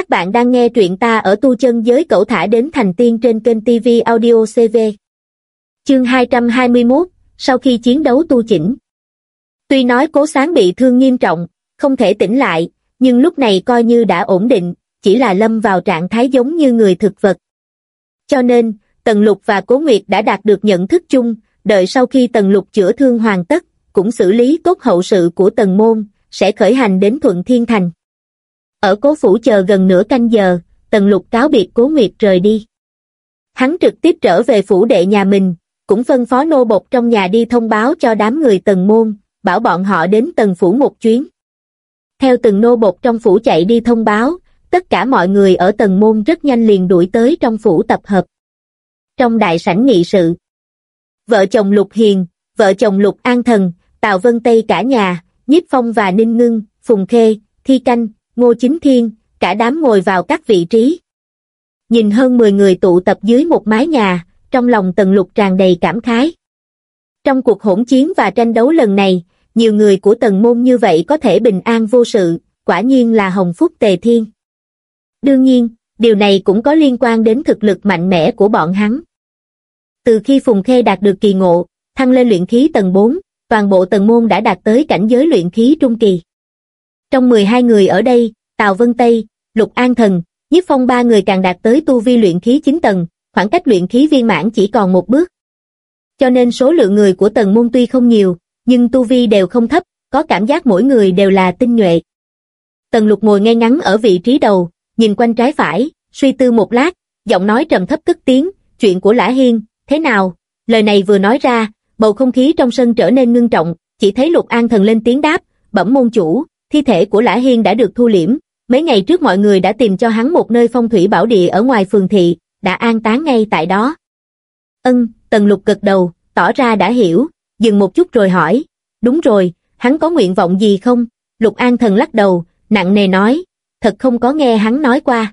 Các bạn đang nghe truyện ta ở tu chân giới cậu thả đến thành tiên trên kênh TV Audio CV. Chương 221, sau khi chiến đấu tu chỉnh. Tuy nói cố sáng bị thương nghiêm trọng, không thể tỉnh lại, nhưng lúc này coi như đã ổn định, chỉ là lâm vào trạng thái giống như người thực vật. Cho nên, Tần Lục và Cố Nguyệt đã đạt được nhận thức chung, đợi sau khi Tần Lục chữa thương hoàn tất, cũng xử lý tốt hậu sự của Tần Môn, sẽ khởi hành đến Thuận Thiên Thành. Ở cố phủ chờ gần nửa canh giờ, Tần Lục cáo biệt Cố Nguyệt rời đi. Hắn trực tiếp trở về phủ đệ nhà mình, cũng phân phó nô bộc trong nhà đi thông báo cho đám người Tần Môn, bảo bọn họ đến Tần Phủ một chuyến. Theo từng nô bộc trong phủ chạy đi thông báo, tất cả mọi người ở Tần Môn rất nhanh liền đuổi tới trong phủ tập hợp. Trong đại sảnh nghị sự, vợ chồng Lục Hiền, vợ chồng Lục An Thần, Tào Vân Tây cả nhà, Nhiếp Phong và Ninh Ngưng, Phùng Khê, Thi Canh, Ngô Chính Thiên, cả đám ngồi vào các vị trí. Nhìn hơn 10 người tụ tập dưới một mái nhà, trong lòng Tần Lục tràn đầy cảm khái. Trong cuộc hỗn chiến và tranh đấu lần này, nhiều người của Tần Môn như vậy có thể bình an vô sự, quả nhiên là hồng phúc tề thiên. Đương nhiên, điều này cũng có liên quan đến thực lực mạnh mẽ của bọn hắn. Từ khi Phùng Khê đạt được kỳ ngộ, thăng lên luyện khí tầng 4, toàn bộ tầng môn đã đạt tới cảnh giới luyện khí trung kỳ. Trong 12 người ở đây, Tào Vân Tây, Lục An Thần, Nhiếp Phong ba người càng đạt tới tu vi luyện khí 9 tầng, khoảng cách luyện khí viên mãn chỉ còn một bước. Cho nên số lượng người của tầng môn tuy không nhiều, nhưng tu vi đều không thấp, có cảm giác mỗi người đều là tinh nhuệ. Tần lục ngồi ngay ngắn ở vị trí đầu, nhìn quanh trái phải, suy tư một lát, giọng nói trầm thấp cất tiếng, chuyện của Lã Hiên, thế nào? Lời này vừa nói ra, bầu không khí trong sân trở nên ngưng trọng, chỉ thấy Lục An Thần lên tiếng đáp, bẩm môn chủ, thi thể của Lã Hiên đã được thu liễm, mấy ngày trước mọi người đã tìm cho hắn một nơi phong thủy bảo địa ở ngoài phường thị, đã an táng ngay tại đó. Ân, Tần Lục gật đầu, tỏ ra đã hiểu, dừng một chút rồi hỏi, đúng rồi, hắn có nguyện vọng gì không? Lục An Thần lắc đầu, nặng nề nói, thật không có nghe hắn nói qua.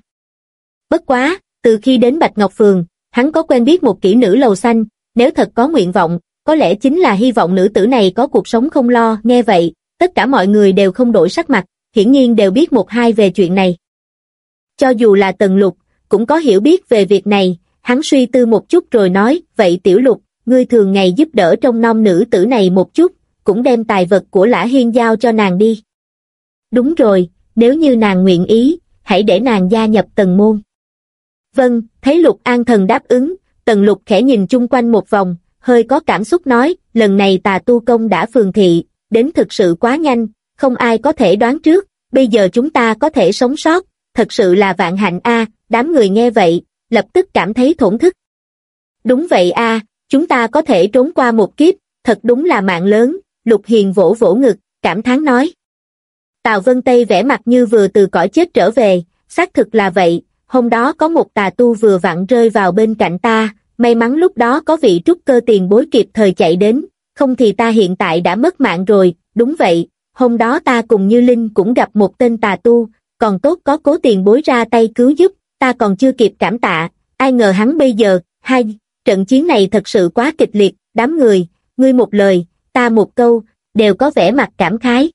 Bất quá, từ khi đến Bạch Ngọc Phường, hắn có quen biết một kỹ nữ lầu xanh, nếu thật có nguyện vọng, có lẽ chính là hy vọng nữ tử này có cuộc sống không lo, nghe vậy, tất cả mọi người đều không đổi sắc mặt, hiển nhiên đều biết một hai về chuyện này. Cho dù là Tần Lục, cũng có hiểu biết về việc này, hắn suy tư một chút rồi nói, vậy Tiểu Lục, ngươi thường ngày giúp đỡ trong non nữ tử này một chút, cũng đem tài vật của Lã Hiên giao cho nàng đi. Đúng rồi, nếu như nàng nguyện ý, hãy để nàng gia nhập tần môn. Vâng, thấy Lục An Thần đáp ứng, tần Lục khẽ nhìn chung quanh một vòng, hơi có cảm xúc nói, lần này tà tu công đã phường thị, đến thực sự quá nhanh, không ai có thể đoán trước, bây giờ chúng ta có thể sống sót, thật sự là vạn hạnh a đám người nghe vậy, lập tức cảm thấy thổn thức. Đúng vậy a chúng ta có thể trốn qua một kiếp, thật đúng là mạng lớn, Lục Hiền vỗ vỗ ngực, cảm thán nói. Tào Vân Tây vẽ mặt như vừa từ cõi chết trở về, xác thực là vậy, hôm đó có một tà tu vừa vặn rơi vào bên cạnh ta, may mắn lúc đó có vị trúc cơ tiền bối kịp thời chạy đến, không thì ta hiện tại đã mất mạng rồi, đúng vậy, hôm đó ta cùng Như Linh cũng gặp một tên tà tu, còn tốt có cố tiền bối ra tay cứu giúp, ta còn chưa kịp cảm tạ, ai ngờ hắn bây giờ, hai, trận chiến này thật sự quá kịch liệt, đám người, ngươi một lời, ta một câu, đều có vẻ mặt cảm khái.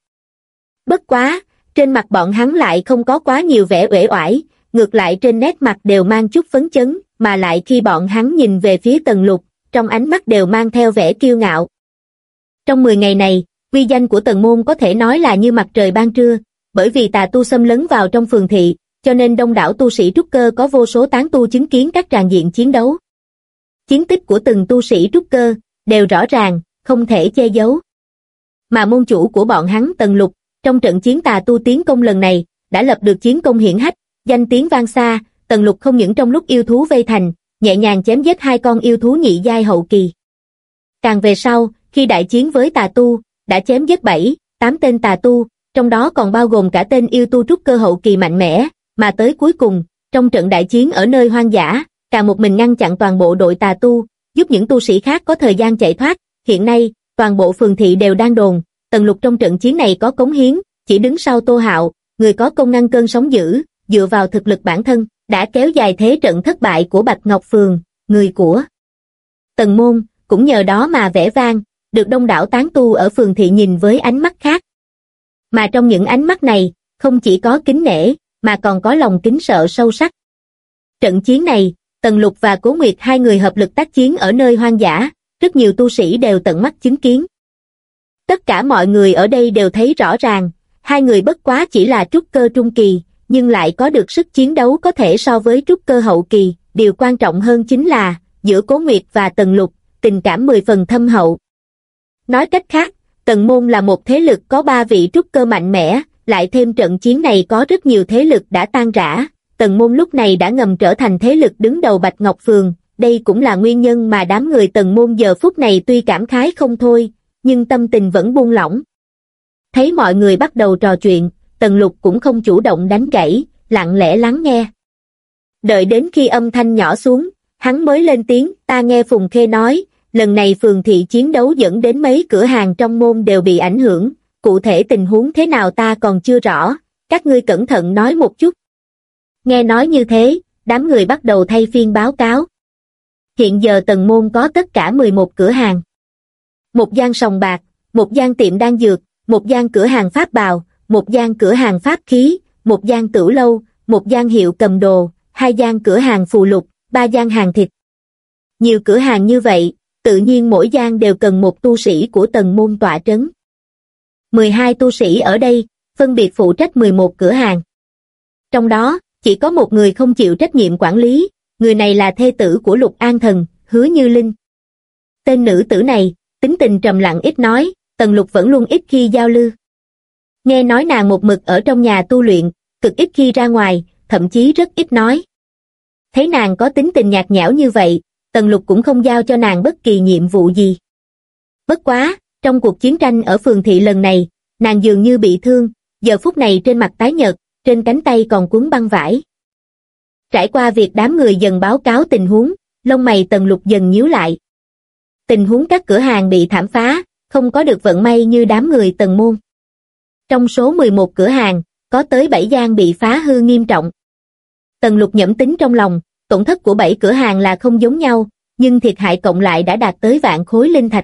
Bất quá, trên mặt bọn hắn lại không có quá nhiều vẻ uể oải, ngược lại trên nét mặt đều mang chút phấn chấn, mà lại khi bọn hắn nhìn về phía tần lục, trong ánh mắt đều mang theo vẻ kiêu ngạo. Trong 10 ngày này, uy danh của tần môn có thể nói là như mặt trời ban trưa, bởi vì tà tu xâm lấn vào trong phường thị, cho nên đông đảo tu sĩ trúc cơ có vô số tán tu chứng kiến các tràn diện chiến đấu. Chiến tích của từng tu sĩ trúc cơ, đều rõ ràng, không thể che giấu. Mà môn chủ của bọn hắn tần lục, trong trận chiến tà tu tiến công lần này, đã lập được chiến công hiển hách, danh tiếng vang xa, tần lục không những trong lúc yêu thú vây thành, nhẹ nhàng chém giết hai con yêu thú nhị giai hậu kỳ. Càng về sau, khi đại chiến với tà tu, đã chém giết bảy, tám tên tà tu, trong đó còn bao gồm cả tên yêu tu trúc cơ hậu kỳ mạnh mẽ, mà tới cuối cùng, trong trận đại chiến ở nơi hoang dã, càng một mình ngăn chặn toàn bộ đội tà tu, giúp những tu sĩ khác có thời gian chạy thoát, hiện nay, toàn bộ phường thị đều đang đồn, tần lục trong trận chiến này có cống hiến, chỉ đứng sau tô hạo, người có công ngăn cơn sóng dữ, dựa vào thực lực bản thân, đã kéo dài thế trận thất bại của Bạch Ngọc Phường, người của Tần Môn, cũng nhờ đó mà vẽ vang, được đông đảo tán tu ở phường thị nhìn với ánh mắt khác. Mà trong những ánh mắt này, không chỉ có kính nể, mà còn có lòng kính sợ sâu sắc. Trận chiến này, Tần Lục và Cố Nguyệt hai người hợp lực tác chiến ở nơi hoang dã, rất nhiều tu sĩ đều tận mắt chứng kiến. Tất cả mọi người ở đây đều thấy rõ ràng, hai người bất quá chỉ là trúc cơ trung kỳ, nhưng lại có được sức chiến đấu có thể so với trúc cơ hậu kỳ, điều quan trọng hơn chính là, giữa Cố Nguyệt và Tần Lục, tình cảm mười phần thâm hậu. Nói cách khác, Tần Môn là một thế lực có ba vị trúc cơ mạnh mẽ, lại thêm trận chiến này có rất nhiều thế lực đã tan rã, Tần Môn lúc này đã ngầm trở thành thế lực đứng đầu Bạch Ngọc Phường, đây cũng là nguyên nhân mà đám người Tần Môn giờ phút này tuy cảm khái không thôi, nhưng tâm tình vẫn buông lỏng. Thấy mọi người bắt đầu trò chuyện, Tần Lục cũng không chủ động đánh gãy, lặng lẽ lắng nghe. Đợi đến khi âm thanh nhỏ xuống, hắn mới lên tiếng, ta nghe Phùng Khê nói, lần này phường thị chiến đấu dẫn đến mấy cửa hàng trong môn đều bị ảnh hưởng, cụ thể tình huống thế nào ta còn chưa rõ, các ngươi cẩn thận nói một chút. Nghe nói như thế, đám người bắt đầu thay phiên báo cáo. Hiện giờ tầng môn có tất cả 11 cửa hàng. Một gian sòng bạc, một gian tiệm đan dược, một gian cửa hàng pháp bào, một gian cửa hàng pháp khí, một gian tửu lâu, một gian hiệu cầm đồ, hai gian cửa hàng phù lục, ba gian hàng thịt. Nhiều cửa hàng như vậy, tự nhiên mỗi gian đều cần một tu sĩ của tầng môn tọa trấn. 12 tu sĩ ở đây, phân biệt phụ trách 11 cửa hàng. Trong đó, chỉ có một người không chịu trách nhiệm quản lý, người này là thê tử của Lục An Thần, Hứa Như Linh. Tên nữ tử này, tính tình trầm lặng ít nói, Tần Lục vẫn luôn ít khi giao lưu. Nghe nói nàng một mực ở trong nhà tu luyện, cực ít khi ra ngoài, thậm chí rất ít nói. Thấy nàng có tính tình nhạt nhẽo như vậy, Tần Lục cũng không giao cho nàng bất kỳ nhiệm vụ gì. Bất quá, trong cuộc chiến tranh ở phường thị lần này, nàng dường như bị thương, giờ phút này trên mặt tái nhợt, trên cánh tay còn cuốn băng vải. Trải qua việc đám người dần báo cáo tình huống, lông mày Tần Lục dần nhíu lại. Tình huống các cửa hàng bị thảm phá, không có được vận may như đám người Tần Môn. Trong số 11 cửa hàng, có tới 7 gian bị phá hư nghiêm trọng. Tần Lục nhẩm tính trong lòng, tổn thất của bảy cửa hàng là không giống nhau, nhưng thiệt hại cộng lại đã đạt tới vạn khối linh thạch.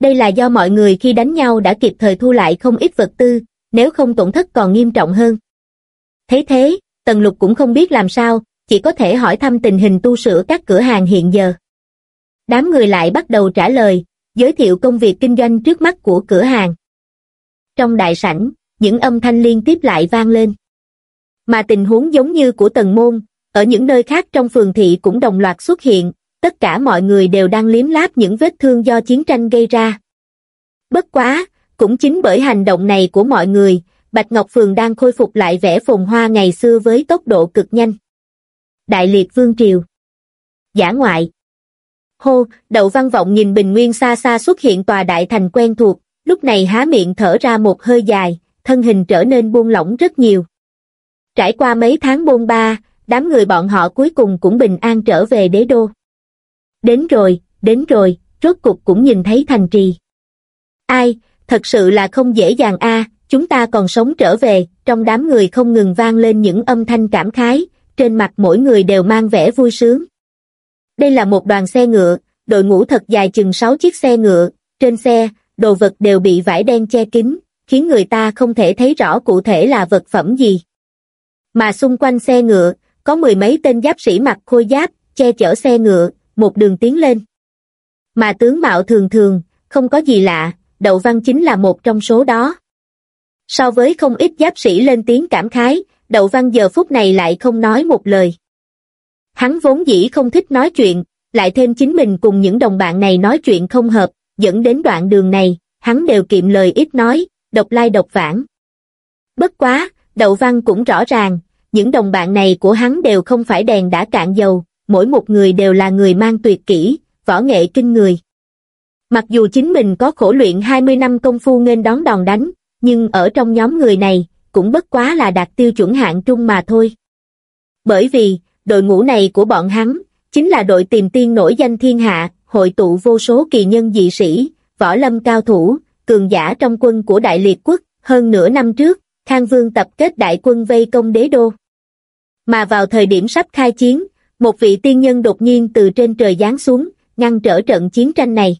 Đây là do mọi người khi đánh nhau đã kịp thời thu lại không ít vật tư, nếu không tổn thất còn nghiêm trọng hơn. Thế thế, Tần Lục cũng không biết làm sao, chỉ có thể hỏi thăm tình hình tu sửa các cửa hàng hiện giờ. Đám người lại bắt đầu trả lời, giới thiệu công việc kinh doanh trước mắt của cửa hàng. Trong đại sảnh, những âm thanh liên tiếp lại vang lên. Mà tình huống giống như của tần môn, ở những nơi khác trong phường thị cũng đồng loạt xuất hiện, tất cả mọi người đều đang liếm láp những vết thương do chiến tranh gây ra. Bất quá, cũng chính bởi hành động này của mọi người, Bạch Ngọc Phường đang khôi phục lại vẻ phồn hoa ngày xưa với tốc độ cực nhanh. Đại liệt Vương Triều Giả ngoại Hô, đậu văn vọng nhìn bình nguyên xa xa xuất hiện tòa đại thành quen thuộc, lúc này há miệng thở ra một hơi dài, thân hình trở nên buông lỏng rất nhiều. Trải qua mấy tháng bôn ba, đám người bọn họ cuối cùng cũng bình an trở về đế đô. Đến rồi, đến rồi, rốt cục cũng nhìn thấy thành trì. Ai, thật sự là không dễ dàng a chúng ta còn sống trở về, trong đám người không ngừng vang lên những âm thanh cảm khái, trên mặt mỗi người đều mang vẻ vui sướng. Đây là một đoàn xe ngựa, đội ngũ thật dài chừng 6 chiếc xe ngựa, trên xe, đồ vật đều bị vải đen che kín, khiến người ta không thể thấy rõ cụ thể là vật phẩm gì. Mà xung quanh xe ngựa, có mười mấy tên giáp sĩ mặc khôi giáp, che chở xe ngựa, một đường tiến lên. Mà tướng mạo thường thường, không có gì lạ, Đậu Văn chính là một trong số đó. So với không ít giáp sĩ lên tiếng cảm khái, Đậu Văn giờ phút này lại không nói một lời. Hắn vốn dĩ không thích nói chuyện, lại thêm chính mình cùng những đồng bạn này nói chuyện không hợp, dẫn đến đoạn đường này, hắn đều kiệm lời ít nói, độc lai độc vãng. Bất quá, Đậu Văn cũng rõ ràng, những đồng bạn này của hắn đều không phải đèn đã cạn dầu, mỗi một người đều là người mang tuyệt kỹ, võ nghệ kinh người. Mặc dù chính mình có khổ luyện 20 năm công phu nên đón đòn đánh, nhưng ở trong nhóm người này, cũng bất quá là đạt tiêu chuẩn hạng trung mà thôi. Bởi vì, đội ngũ này của bọn hắn, chính là đội tìm tiên nổi danh thiên hạ, hội tụ vô số kỳ nhân dị sĩ, võ lâm cao thủ, cường giả trong quân của Đại Liệt Quốc, hơn nửa năm trước, Khang Vương tập kết đại quân vây công đế đô. Mà vào thời điểm sắp khai chiến, một vị tiên nhân đột nhiên từ trên trời giáng xuống, ngăn trở trận chiến tranh này.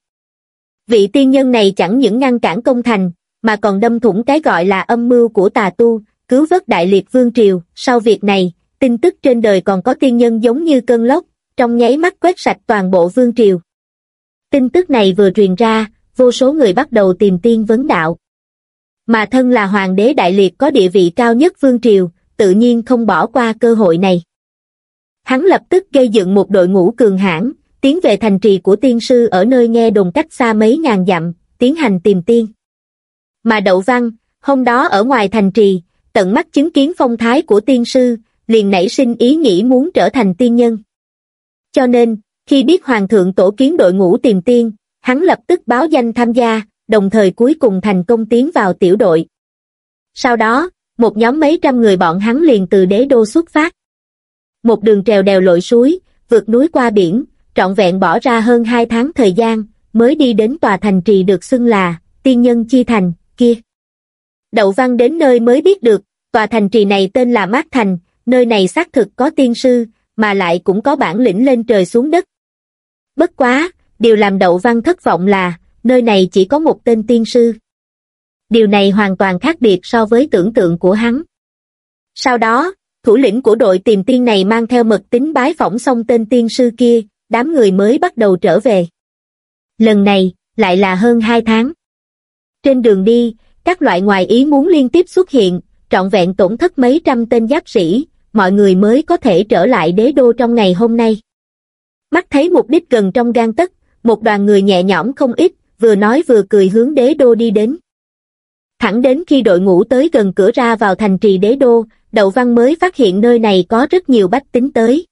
Vị tiên nhân này chẳng những ngăn cản công thành, mà còn đâm thủng cái gọi là âm mưu của tà tu, cứu vớt đại liệt vương triều, sau việc này, tin tức trên đời còn có tiên nhân giống như cơn lốc, trong nháy mắt quét sạch toàn bộ vương triều. Tin tức này vừa truyền ra, vô số người bắt đầu tìm tiên vấn đạo. Mà thân là hoàng đế đại liệt có địa vị cao nhất vương triều, tự nhiên không bỏ qua cơ hội này. Hắn lập tức gây dựng một đội ngũ cường hãn, tiến về thành trì của tiên sư ở nơi nghe đồn cách xa mấy ngàn dặm, tiến hành tìm tiên. Mà Đậu Văn, hôm đó ở ngoài thành trì, tận mắt chứng kiến phong thái của tiên sư, liền nảy sinh ý nghĩ muốn trở thành tiên nhân. Cho nên, khi biết Hoàng thượng tổ kiến đội ngũ tìm tiên, hắn lập tức báo danh tham gia, đồng thời cuối cùng thành công tiến vào tiểu đội. Sau đó, một nhóm mấy trăm người bọn hắn liền từ đế đô xuất phát. Một đường trèo đèo lội suối, vượt núi qua biển, trọn vẹn bỏ ra hơn hai tháng thời gian, mới đi đến tòa thành trì được xưng là Tiên Nhân Chi Thành, kia. Đậu Văn đến nơi mới biết được, tòa thành trì này tên là Mát Thành, nơi này xác thực có tiên sư, mà lại cũng có bản lĩnh lên trời xuống đất. Bất quá, điều làm Đậu Văn thất vọng là, nơi này chỉ có một tên tiên sư. Điều này hoàn toàn khác biệt so với tưởng tượng của hắn. Sau đó, thủ lĩnh của đội tìm tiên này mang theo mật tính bái phỏng xong tên tiên sư kia, đám người mới bắt đầu trở về. Lần này, lại là hơn hai tháng. Trên đường đi, các loại ngoài ý muốn liên tiếp xuất hiện, trọn vẹn tổn thất mấy trăm tên giáp sĩ, mọi người mới có thể trở lại đế đô trong ngày hôm nay. Mắt thấy mục đích gần trong gan tất, một đoàn người nhẹ nhõm không ít, vừa nói vừa cười hướng đế đô đi đến. Thẳng đến khi đội ngũ tới gần cửa ra vào thành trì đế đô, Đậu Văn mới phát hiện nơi này có rất nhiều bách tính tới.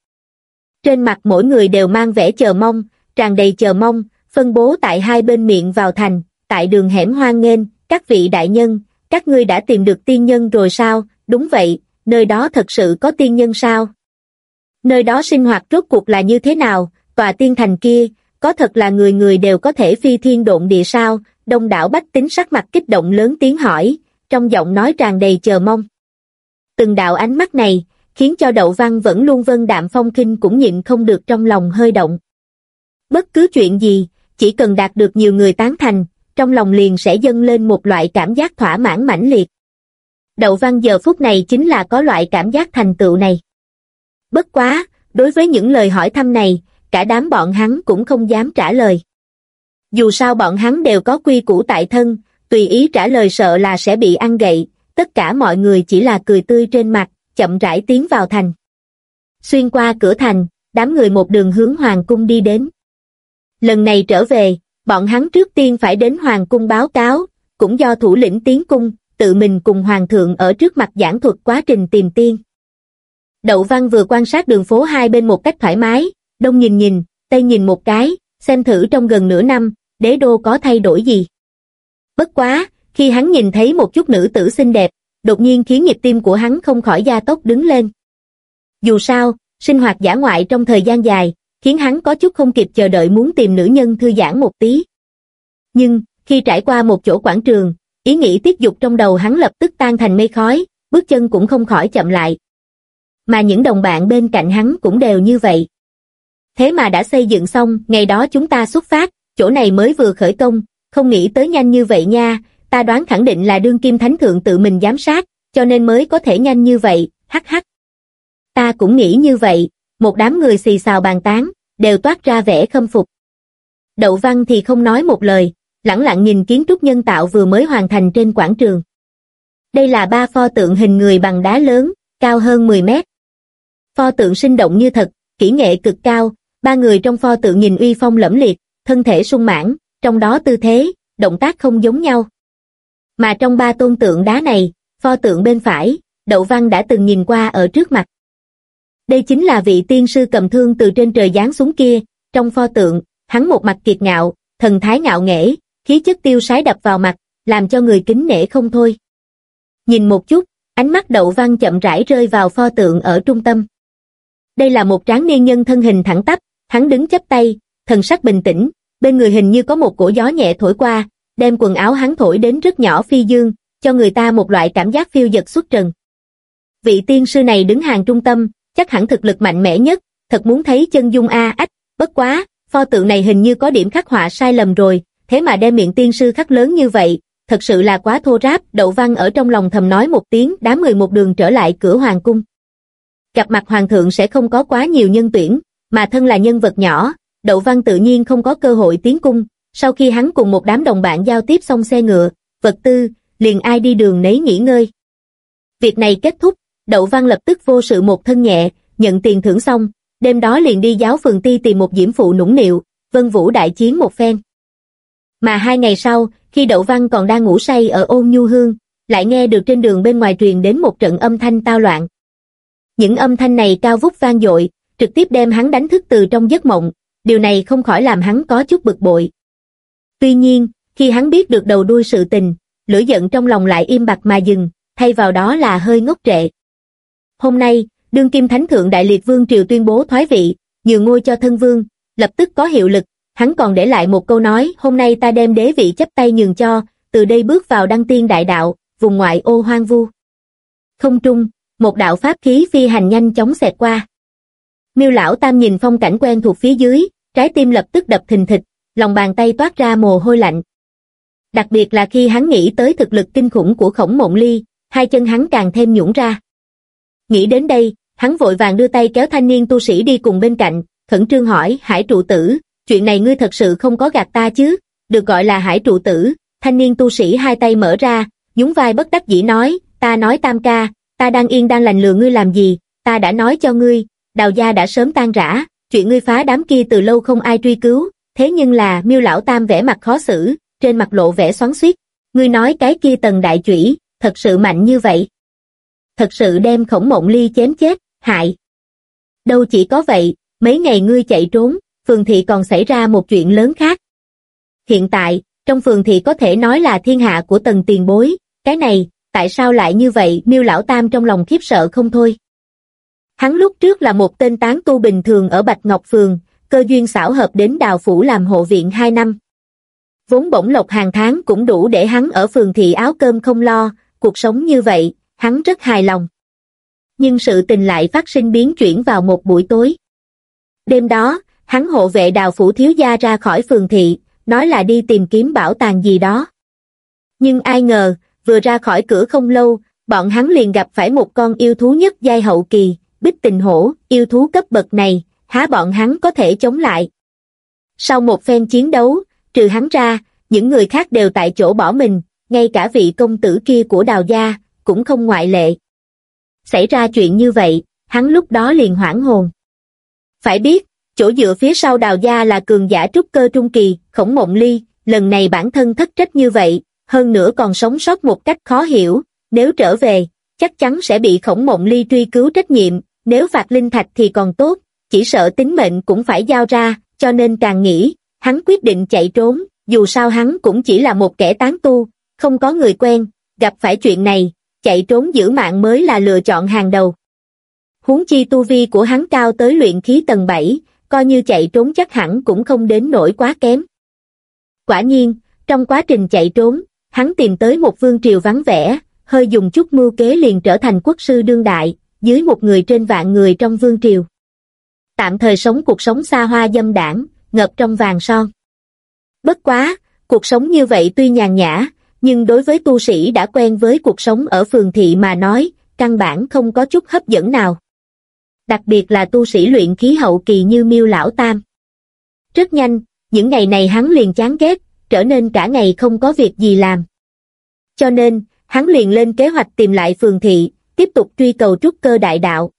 Trên mặt mỗi người đều mang vẻ chờ mong, tràn đầy chờ mong, phân bố tại hai bên miệng vào thành, tại đường hẻm hoang nghênh, các vị đại nhân, các ngươi đã tìm được tiên nhân rồi sao, đúng vậy, nơi đó thật sự có tiên nhân sao? Nơi đó sinh hoạt rốt cuộc là như thế nào, tòa tiên thành kia, có thật là người người đều có thể phi thiên độn địa sao, đông đảo bách tính sắc mặt kích động lớn tiếng hỏi, trong giọng nói tràn đầy chờ mong. Từng đạo ánh mắt này, khiến cho đậu văn vẫn luôn vân đạm phong kinh cũng nhịn không được trong lòng hơi động. Bất cứ chuyện gì, chỉ cần đạt được nhiều người tán thành, trong lòng liền sẽ dâng lên một loại cảm giác thỏa mãn mãnh liệt. Đậu văn giờ phút này chính là có loại cảm giác thành tựu này. Bất quá, đối với những lời hỏi thăm này, cả đám bọn hắn cũng không dám trả lời. Dù sao bọn hắn đều có quy củ tại thân, tùy ý trả lời sợ là sẽ bị ăn gậy, tất cả mọi người chỉ là cười tươi trên mặt, chậm rãi tiến vào thành. Xuyên qua cửa thành, đám người một đường hướng Hoàng cung đi đến. Lần này trở về, bọn hắn trước tiên phải đến Hoàng cung báo cáo, cũng do thủ lĩnh tiến cung, tự mình cùng Hoàng thượng ở trước mặt giảng thuật quá trình tìm tiên. Đậu Văn vừa quan sát đường phố hai bên một cách thoải mái, đông nhìn nhìn, tây nhìn một cái, xem thử trong gần nửa năm, đế đô có thay đổi gì. Bất quá, khi hắn nhìn thấy một chút nữ tử xinh đẹp, đột nhiên khiến nhịp tim của hắn không khỏi gia tốc đứng lên. Dù sao, sinh hoạt giả ngoại trong thời gian dài, khiến hắn có chút không kịp chờ đợi muốn tìm nữ nhân thư giãn một tí. Nhưng, khi trải qua một chỗ quảng trường, ý nghĩ tiết dục trong đầu hắn lập tức tan thành mây khói, bước chân cũng không khỏi chậm lại. Mà những đồng bạn bên cạnh hắn cũng đều như vậy. Thế mà đã xây dựng xong, ngày đó chúng ta xuất phát, chỗ này mới vừa khởi công, không nghĩ tới nhanh như vậy nha, ta đoán khẳng định là đương kim thánh thượng tự mình giám sát, cho nên mới có thể nhanh như vậy, hắc hắc. Ta cũng nghĩ như vậy, một đám người xì xào bàn tán, đều toát ra vẻ khâm phục. Đậu Văn thì không nói một lời, lẳng lặng nhìn kiến trúc nhân tạo vừa mới hoàn thành trên quảng trường. Đây là ba pho tượng hình người bằng đá lớn, cao hơn 10 mét. Pho tượng sinh động như thật, kỹ nghệ cực cao, ba người trong pho tượng nhìn uy phong lẫm liệt, thân thể sung mãn, trong đó tư thế, động tác không giống nhau. Mà trong ba tôn tượng đá này, pho tượng bên phải, Đậu Văn đã từng nhìn qua ở trước mặt. Đây chính là vị tiên sư cầm thương từ trên trời giáng xuống kia, trong pho tượng, hắn một mặt kiệt ngạo, thần thái ngạo nghễ, khí chất tiêu sái đập vào mặt, làm cho người kính nể không thôi. Nhìn một chút, ánh mắt Đậu Văn chậm rãi rơi vào pho tượng ở trung tâm. Đây là một tráng niên nhân thân hình thẳng tắp, hắn đứng chắp tay, thần sắc bình tĩnh, bên người hình như có một cổ gió nhẹ thổi qua, đem quần áo hắn thổi đến rất nhỏ phi dương, cho người ta một loại cảm giác phiêu dật xuất trần. Vị tiên sư này đứng hàng trung tâm, chắc hẳn thực lực mạnh mẽ nhất, thật muốn thấy chân dung a ách, bất quá, pho tượng này hình như có điểm khắc họa sai lầm rồi, thế mà đem miệng tiên sư khắc lớn như vậy, thật sự là quá thô ráp, đậu văn ở trong lòng thầm nói một tiếng đám người một đường trở lại cửa hoàng cung. Gặp mặt hoàng thượng sẽ không có quá nhiều nhân tuyển, mà thân là nhân vật nhỏ, đậu văn tự nhiên không có cơ hội tiến cung, sau khi hắn cùng một đám đồng bạn giao tiếp xong xe ngựa, vật tư, liền ai đi đường nấy nghỉ ngơi. Việc này kết thúc, đậu văn lập tức vô sự một thân nhẹ, nhận tiền thưởng xong, đêm đó liền đi giáo phường ti tìm một diễm phụ nũng nịu, vân vũ đại chiến một phen. Mà hai ngày sau, khi Đậu Văn còn đang ngủ say ở ôn nhu hương, lại nghe được trên đường bên ngoài truyền đến một trận âm thanh tao loạn. Những âm thanh này cao vút vang dội, trực tiếp đem hắn đánh thức từ trong giấc mộng, điều này không khỏi làm hắn có chút bực bội. Tuy nhiên, khi hắn biết được đầu đuôi sự tình, lửa giận trong lòng lại im bặt mà dừng, thay vào đó là hơi ngốc trệ. Hôm nay, đương kim thánh thượng đại liệt vương triều tuyên bố thoái vị, nhường ngôi cho thân vương, lập tức có hiệu lực, hắn còn để lại một câu nói, hôm nay ta đem đế vị chấp tay nhường cho, từ đây bước vào đăng tiên đại đạo, vùng ngoại ô hoang vu. Không trung, một đạo pháp khí phi hành nhanh chóng xẹt qua. Miêu lão tam nhìn phong cảnh quen thuộc phía dưới, trái tim lập tức đập thình thịch, lòng bàn tay toát ra mồ hôi lạnh. Đặc biệt là khi hắn nghĩ tới thực lực kinh khủng của khổng mộng ly, hai chân hắn càng thêm nhũn ra. Nghĩ đến đây, hắn vội vàng đưa tay kéo thanh niên tu sĩ đi cùng bên cạnh, khẩn trương hỏi hải trụ tử, chuyện này ngươi thật sự không có gạt ta chứ, được gọi là hải trụ tử, thanh niên tu sĩ hai tay mở ra, nhún vai bất đắc dĩ nói, ta nói tam ca, ta đang yên đang lành lừa ngươi làm gì, ta đã nói cho ngươi, đào gia đã sớm tan rã, chuyện ngươi phá đám kia từ lâu không ai truy cứu, thế nhưng là miêu lão tam vẻ mặt khó xử, trên mặt lộ vẻ xoắn xuýt, ngươi nói cái kia tần đại chủy, thật sự mạnh như vậy. Thật sự đem khổng mộng ly chém chết, hại. Đâu chỉ có vậy, mấy ngày ngươi chạy trốn, phường thị còn xảy ra một chuyện lớn khác. Hiện tại, trong phường thị có thể nói là thiên hạ của tần tiền bối, cái này, tại sao lại như vậy, miêu lão tam trong lòng khiếp sợ không thôi. Hắn lúc trước là một tên tán tu bình thường ở Bạch Ngọc Phường, cơ duyên xảo hợp đến đào phủ làm hộ viện 2 năm. Vốn bổng lộc hàng tháng cũng đủ để hắn ở phường thị áo cơm không lo, cuộc sống như vậy, hắn rất hài lòng. Nhưng sự tình lại phát sinh biến chuyển vào một buổi tối. Đêm đó, hắn hộ vệ đào phủ thiếu gia ra khỏi phường thị, nói là đi tìm kiếm bảo tàng gì đó. Nhưng ai ngờ, vừa ra khỏi cửa không lâu, bọn hắn liền gặp phải một con yêu thú nhất giai hậu kỳ, bích tình hổ, yêu thú cấp bậc này, há bọn hắn có thể chống lại. Sau một phen chiến đấu, trừ hắn ra, những người khác đều tại chỗ bỏ mình, ngay cả vị công tử kia của đào gia, cũng không ngoại lệ. Xảy ra chuyện như vậy, hắn lúc đó liền hoảng hồn. Phải biết, chỗ dựa phía sau đào gia là cường giả trúc cơ trung kỳ, khổng mộng ly, lần này bản thân thất trách như vậy, hơn nữa còn sống sót một cách khó hiểu, nếu trở về, chắc chắn sẽ bị khổng mộng ly truy cứu trách nhiệm, nếu phạt linh thạch thì còn tốt, chỉ sợ tính mệnh cũng phải giao ra, cho nên càng nghĩ, hắn quyết định chạy trốn, dù sao hắn cũng chỉ là một kẻ tán tu, không có người quen, gặp phải chuyện này, chạy trốn giữ mạng mới là lựa chọn hàng đầu. Huống chi tu vi của hắn cao tới luyện khí tầng 7, coi như chạy trốn chắc hẳn cũng không đến nổi quá kém. Quả nhiên, trong quá trình chạy trốn, hắn tìm tới một vương triều vắng vẻ, hơi dùng chút mưu kế liền trở thành quốc sư đương đại, dưới một người trên vạn người trong vương triều. Tạm thời sống cuộc sống xa hoa dâm đảng, ngập trong vàng son. Bất quá, cuộc sống như vậy tuy nhàn nhã, nhưng đối với tu sĩ đã quen với cuộc sống ở phường thị mà nói, căn bản không có chút hấp dẫn nào đặc biệt là tu sĩ luyện khí hậu kỳ như miêu lão tam. Rất nhanh, những ngày này hắn liền chán ghét, trở nên cả ngày không có việc gì làm. Cho nên, hắn liền lên kế hoạch tìm lại phường thị, tiếp tục truy cầu trúc cơ đại đạo.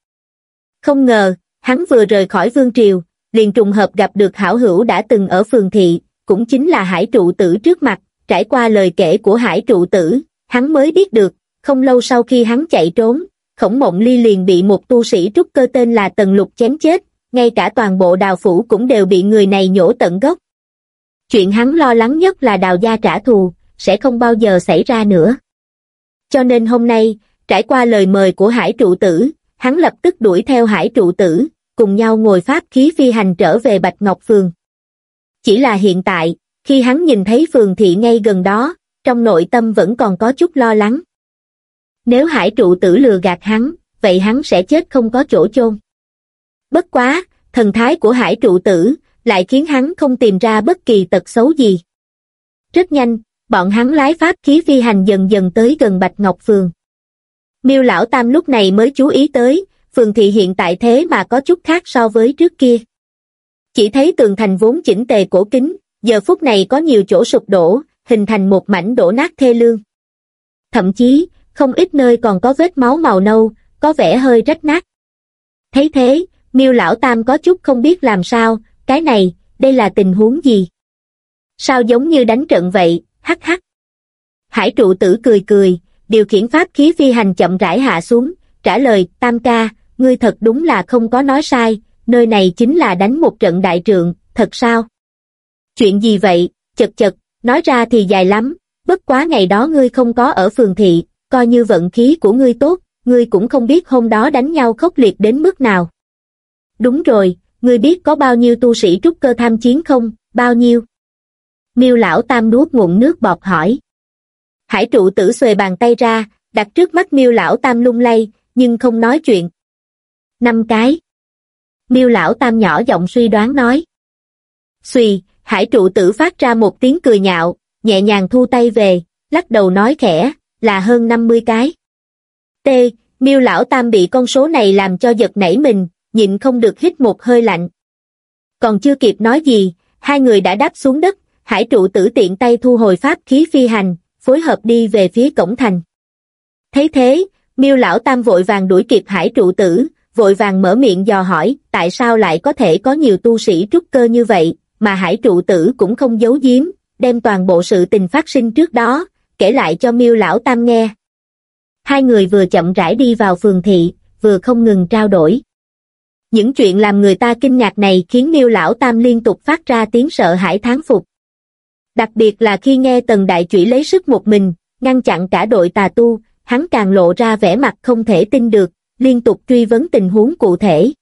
Không ngờ, hắn vừa rời khỏi vương triều, liền trùng hợp gặp được hảo hữu đã từng ở phường thị, cũng chính là hải trụ tử trước mặt, trải qua lời kể của hải trụ tử, hắn mới biết được, không lâu sau khi hắn chạy trốn, khổng mộng ly liền bị một tu sĩ trúc cơ tên là Tần Lục chém chết, ngay cả toàn bộ đào phủ cũng đều bị người này nhổ tận gốc. Chuyện hắn lo lắng nhất là đào gia trả thù, sẽ không bao giờ xảy ra nữa. Cho nên hôm nay, trải qua lời mời của hải trụ tử, hắn lập tức đuổi theo hải trụ tử, cùng nhau ngồi pháp khí phi hành trở về Bạch Ngọc Phường. Chỉ là hiện tại, khi hắn nhìn thấy phường thị ngay gần đó, trong nội tâm vẫn còn có chút lo lắng. Nếu hải trụ tử lừa gạt hắn, vậy hắn sẽ chết không có chỗ chôn. Bất quá, thần thái của hải trụ tử lại khiến hắn không tìm ra bất kỳ tật xấu gì. Rất nhanh, bọn hắn lái pháp khí phi hành dần dần tới gần Bạch Ngọc Phường. Miêu Lão Tam lúc này mới chú ý tới, phường thị hiện tại thế mà có chút khác so với trước kia. Chỉ thấy tường thành vốn chỉnh tề cổ kính, giờ phút này có nhiều chỗ sụp đổ, hình thành một mảnh đổ nát thê lương. Thậm chí, không ít nơi còn có vết máu màu nâu, có vẻ hơi rách nát. Thấy thế, miêu lão tam có chút không biết làm sao, cái này, đây là tình huống gì? Sao giống như đánh trận vậy, hắc hắc. Hải trụ tử cười cười, điều khiển pháp khí phi hành chậm rãi hạ xuống, trả lời, tam ca, ngươi thật đúng là không có nói sai, nơi này chính là đánh một trận đại trượng, thật sao? Chuyện gì vậy, chật chật, nói ra thì dài lắm, bất quá ngày đó ngươi không có ở phường thị, coi như vận khí của ngươi tốt, ngươi cũng không biết hôm đó đánh nhau khốc liệt đến mức nào. Đúng rồi, ngươi biết có bao nhiêu tu sĩ trúc cơ tham chiến không, bao nhiêu? Miêu lão tam nuốt ngụm nước bọt hỏi. Hải trụ tử xuề bàn tay ra, đặt trước mắt miêu lão tam lung lay, nhưng không nói chuyện. Năm cái. Miêu lão tam nhỏ giọng suy đoán nói. Xùy, hải trụ tử phát ra một tiếng cười nhạo, nhẹ nhàng thu tay về, lắc đầu nói khẽ, là hơn 50 cái. T, miêu lão tam bị con số này làm cho giật nảy mình, nhịn không được hít một hơi lạnh. Còn chưa kịp nói gì, hai người đã đáp xuống đất, hải trụ tử tiện tay thu hồi pháp khí phi hành, phối hợp đi về phía cổng thành. Thấy thế, miêu lão tam vội vàng đuổi kịp hải trụ tử, vội vàng mở miệng dò hỏi, tại sao lại có thể có nhiều tu sĩ trúc cơ như vậy, mà hải trụ tử cũng không giấu giếm, đem toàn bộ sự tình phát sinh trước đó, kể lại cho miêu lão tam nghe. Hai người vừa chậm rãi đi vào phường thị, vừa không ngừng trao đổi. Những chuyện làm người ta kinh ngạc này khiến miêu lão tam liên tục phát ra tiếng sợ hãi thán phục. Đặc biệt là khi nghe tần đại chủy lấy sức một mình, ngăn chặn cả đội tà tu, hắn càng lộ ra vẻ mặt không thể tin được, liên tục truy vấn tình huống cụ thể.